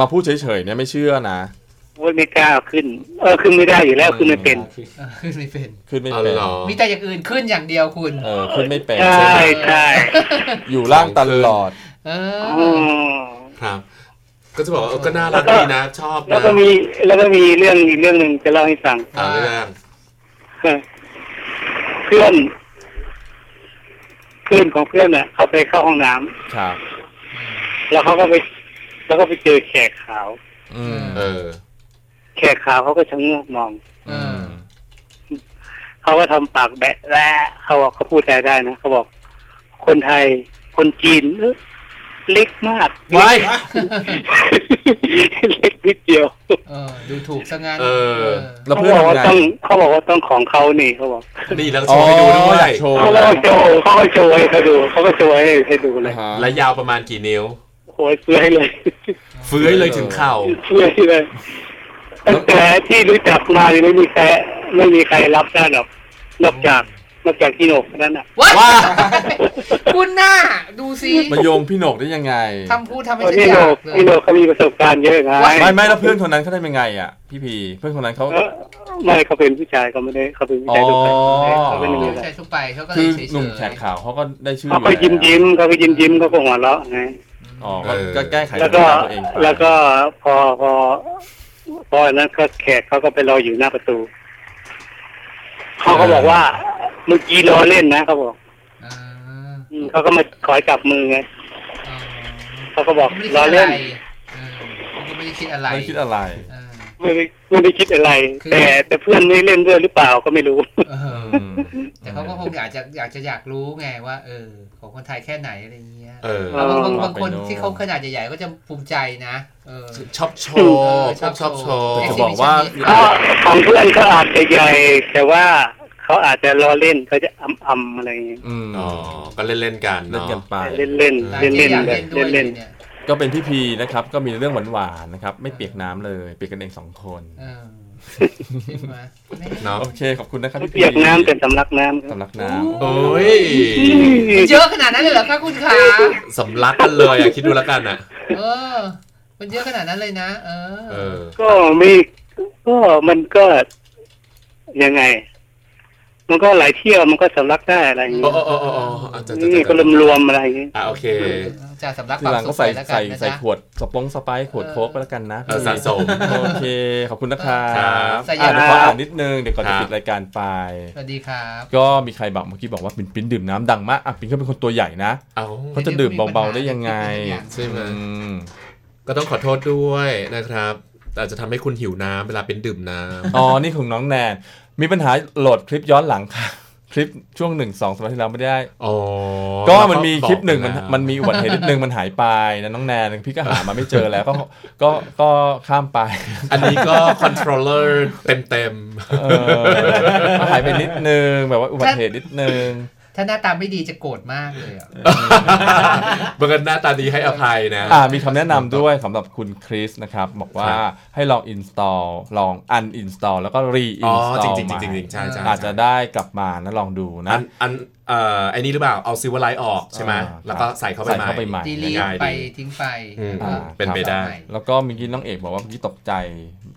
มาพูดเฉยๆเนี่ยไม่เชื่อนะ โอ้ยไม่กล้าขึ้น เออขึ้นไม่ได้อยู่แล้วขึ้นไม่เป็นเออขึ้นไม่เป็น ขึ้นไม่อ๋อเป็นเหรอมีแต่อย่างอื่นขึ้นอย่างเดียวคุณ เออขึ้นไม่เป็นใช่ใช่อยู่ล่างตลอด เออ๋ออครับ ก็จะบอกว่าเออก็น่ารักแล้วก็ดีนะ ชอบแล้วนะก็มีแล้วก็มีเรื่องอีกเรื่องหนึ่งจะเล่าให้ฟังอ่าเรื่องเพื่อนเพื่อนของเพื่อนน่ะเขาไปเข้าห้องน้ำครับ แล้วเขาก็ไป แล้วก็ไปเจอแขกขาว อืม เออแขกขาวเขาก็ชะโงกมองเออเขาก็ทำปากแบะแล้เขาบอกเขาพูดใจได้นะเขาบอก คนไทย คนจีนเอ้อเล็กมากไว้เล็กนิดเดียวเออดูถูกซะงั้นเออแล้วเขาเพื่อนบอกว่าทำไงต้องเขาบอกว่าต้องของเขานี่เขาบอกนี่แล้วโชว์ให้ดูด้วอ๋อยากโชว์เขาก็โชว์เขาก็โชว์ให้เขาดูเขาก็โชว์ให้ให้ดูเลยนะฮะและยาวประมาณกี่นิ้วโอ้ยเฟื่อยเลย เฟื้อยเลยถึงเข่าเฟื่อยเลย ตั้งแต่ที่รู้จักมายังไม่มีใครไม่มีใครรับได้หรอกนอกจากนอกจากที่โหนกเท่านั้นอะว้าว่าคุณหน้าดูสิมาโยงพี่หนกได้ยังไงทำพูดทำให้เพราะฉันพี่อโหนยากกเลยพี่โหนกเขามีประสบการณ์เยอะไงไม่ไม่แล้วเพื่อนคนนั้นเขาได้เป็นไงอะพี่พีเพื่อนคนนั้นเขาเออไม่เขาเป็นผู้ชายเขาไม่ได้เขาเป็นผู้ชายทุกคนอ๋อเขาเป็นอย่างนี้แหละใช่ทุกไปเขาก็เลคืยอเฉยๆหนุ่มแขกขาวเขาก็ได้ชื่อเขาอก็ยู่ยิ้มยิ้มเขาก็ยิ้มยิ้มเขาก็หัวเราะไงอ๋อก็เออก็แก้ไขแล้วสก็ถานการณ์ตัวเองไปแล้วก็พอพอ พออันนั้นก็แขกเขาก็ไปรออยู่หน้าประตู เขาก็บอกว่าเมื่อกี้รอเล่นนะเขาบอกเอออืมเขาก็มาคอยจับมือไงเออเขาก็บอกไม่รอได้เล่นคิดอะไรเออเขาก็ไม่ได้คิดอะไรไม่คิดอะไรเออไม่ได้ไม่ได้คิดอะไรคือแต่แต่เพื่อนไม่เล่นด้วยหรือเปล่าก็ไม่รู้ เอออืม แต่เขาก็คงอยากจะอยากจะอยากรู้ไงว่า เออ ของคนไทยแค่ไหนอะไรเงี้ยเออแล้วบางบางเออบางคนไปโน่นที่เขาขนาดใหญ่ๆก็จะภูมิใจนะเออชอบโชว์ชอบชอบโชว์โชว์จะบอกว่าก็ของเพื่อนเขาอาจจะใหญ่แต่ว่าเขาอาจจะรอเล่นเขาจะอำอำๆอะไรอย่างเงี้ยอืมอ๋อก็เล่นเล่นๆกันเล่นเนาะกันไปเล่นเล่นตามเล่นที่เล่นอยากแบเล่บนด้วยเล่นเนี่ยก็เป็นพี่พีนะครับ ก็มีเรื่องหวานๆนะครับ ไม่เปียกน้ำเลยเปียกกันเองสองคน เออใช่ไหมแม่เนาะโอเคขอบคุณนะครับๆพี่พีเปียกน้ำเป็นสำลักน้ำครับสำลักน้โอ้ยมันเยอะขนาดนั้นเลยเหรอคะคุณขาสำลักกันเลยอะคิดดูแล้วกันอะ เออ มันเยอะขนาดนั้นเลยนะ เออเออก็ไม่ก็มันก็ยังไง มมันก็หลายเที่ยวมันก็สำลักได้อะไรอย่างโอ้เงี้ยโอ้โอ้โอ้โอ้อะจะจะนี่จะก็รวมๆอะไรอย่างเงี้ย อะโอเคจะสำลักคทีวามหลังสุก็ขใส่ไปแล้วกัใส่นนะใส่จ๊ะ ขวดสปงสไปซ์ขวดโค้กไปแล้วกันนะเออสะสม โอเค ขอบคุณนะครับครับใส่อะยาเดี๋ยวขออ่านนิดนึงเดี๋ยวก่อนครัจะบ ปิดรายการไป สวัสดีครับ ก็มีใครบอกเมื่อกี้บอกว่าปินปินดื่มน้ำดังมากอะปินก็เป็นคนตัวใหญ่นะเอา เขาจะดื่มเบาๆได้ยังไงใช่ไหมอืมก็ต้องขอโทษด้วยนะครับ อาจจะทำให้คุณหิวน้ำเวลาเป็นดื่มน้ำ อ๋อนี่ของน้องแนน มีปัญหาโหลดคลิปย้อนหลังค่ะ คลิปช่วงหนึ่งสองสัปดาห์ที่แล้วไม่ได้อ๋อก็มันมีคลิปหนึ่งบมัอนกไปแล้วมันมีอุบัติเหตุนิดนึงมันหายไปนะน้องแนนพี่ก็หามาไม่เจอแล้วก็ก็ก็ข้ามไป อันนี้ก็ controller เต็มเต็มเออก็หายไปนิดนึงแบบว่าอุบัติเหตุนิดนึง ถ้าหน้าตาไม่ดีจะโกรธมากเลยอะบางคนหน้าตาดีให้อภัยนะอ่ามีคำแนะนำด้วยสำหรับคุณคริสนะครับ บอกว่าให้ลอง install ลอง uninstall แล้วก็อ๋อ reinstall จริงจริงจริงจริงใช่ใช่อาจจะได้กลับมานะลองดูอันะอันเอ่อไอ้นี่หรือเปล่าเอา Silverlight ออกใช่ไหมแล้วก็ใส่เข้าไปใหม่เข้าไปใหม่ delete ง่ายๆไปทิ้งไปอืมเป็นไปได้ แล้วก็เมื่อกี้น้องเอกบอกว่าเมื่อกี้ตกใจ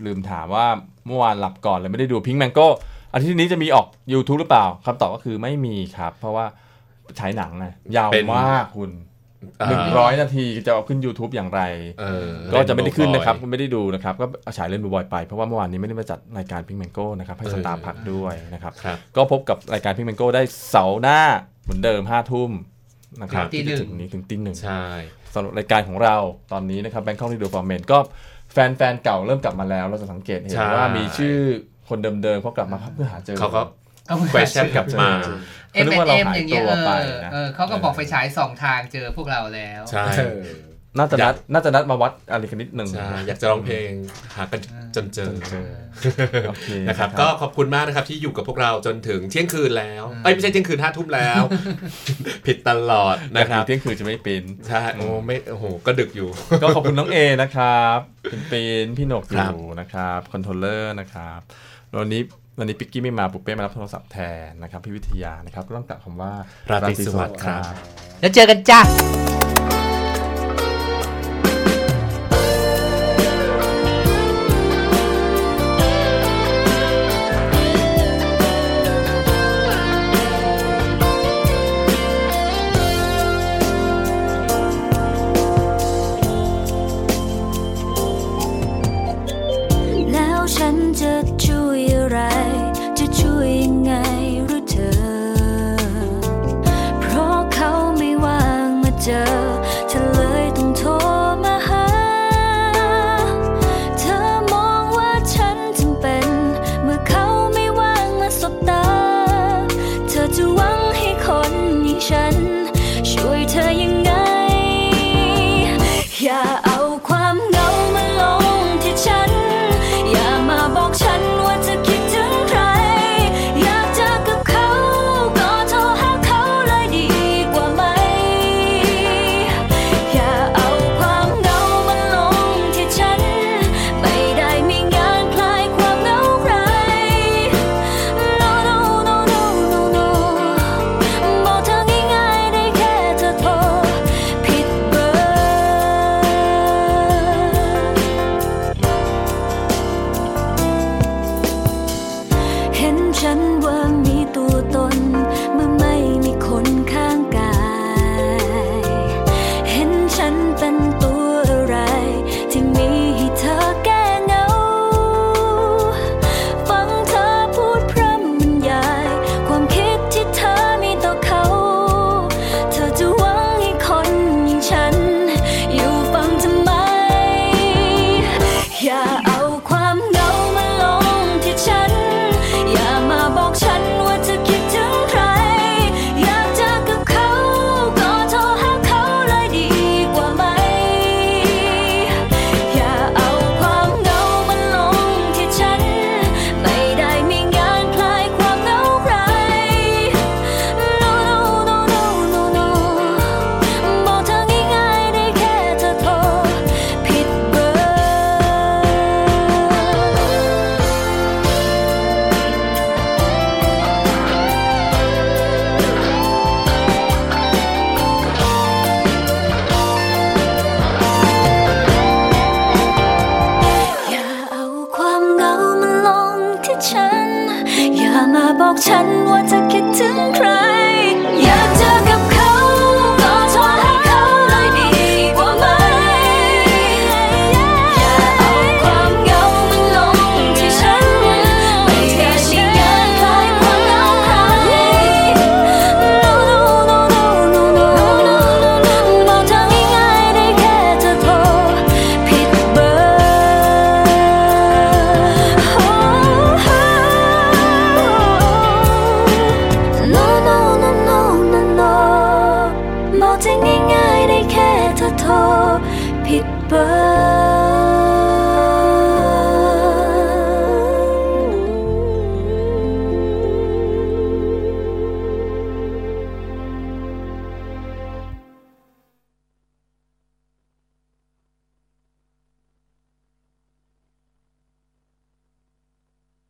ลืมถามว่าเมื่อวานหลับก่อนเลยไม่ได้ดู Pink Mango อาทิตย์นี้จะมีออก YouTube หรือเปล่าคำตอบก็คือไม่มีครับ เพราะว่าฉายหนังไงยาวเป็นมากคุณเอ่อหนึ่งร้อยนาทีจะเอาขึ้น YouTube อย่างไรเออก็จะไม่ได้ขึ้นนะครับเล่ไม่ได้ดูนะครับ ก็เอาฉายเล่นบ่อยๆไป เพราะว่าเมื่อวานนี้ไม่ได้มาจัดรายการ Pink Mango นะครับ ให้เออสตาร์พักด้วยนะครับครับ ก็พบกับรายการ Pink Mango ได้เสาร์หน้าเหมือนเดิมห้าทุ่มนะครับตีหนึ่งที่จะถึงนี้ถึงตีหนึ่งใช่สำหรับรายการของเราตอนนี้นะครับแบงค์ o อก r ีดูฟอร์เมนก็แฟนๆเก่าเริ่มกลับมาแล้ว เราจะสังเกตเห็นใช่ว่ามีชื่อ คนเดิมๆเขากลับมาเพื่อหาเจอเขาก็เอา question กลับมาเอ็มเขานึกว่าเราเอ็มหายอย่างเงี้ยตัวเอไปอนะเออเขาก็บอกไฟฉายสองทางเจอพวกเราแล้วใช่เออน่าจะนัดน่าจะนัดมาวัดอะไรกันนิดหนึ่งใช่อยากจะร้องเพลงหากันจนเจอเจอโอเคนะครับ ก็ขอบคุณมากนะครับที่อยู่กับพวกเราจนถึงเที่ยงคืนแล้วเอ้ยไม่ใช่เที่ยงคืนห้าทุ่มแล้ว ผิดตลอดนะนะคครัรับบเที่ยงคืนจะไม่เป็นใช่โอ้ไม่โอ้โหก็ดึกอยู่ ก็ขอบคุณน้องเอนะครับเป็นเป็นพี่หนกอครับยู่นะครับคอนโทรลเลอร์นะครับแล้ ววันนี้วันนี้ปิกกี้ไม่มาปุ๊บเป้มารับโทรศัพท์แทนนะครับพี่วิทยานะครับก็ต้องกลับคำว่าราตรีสวัสดิ์ครับ แล้วเจอกันจ้า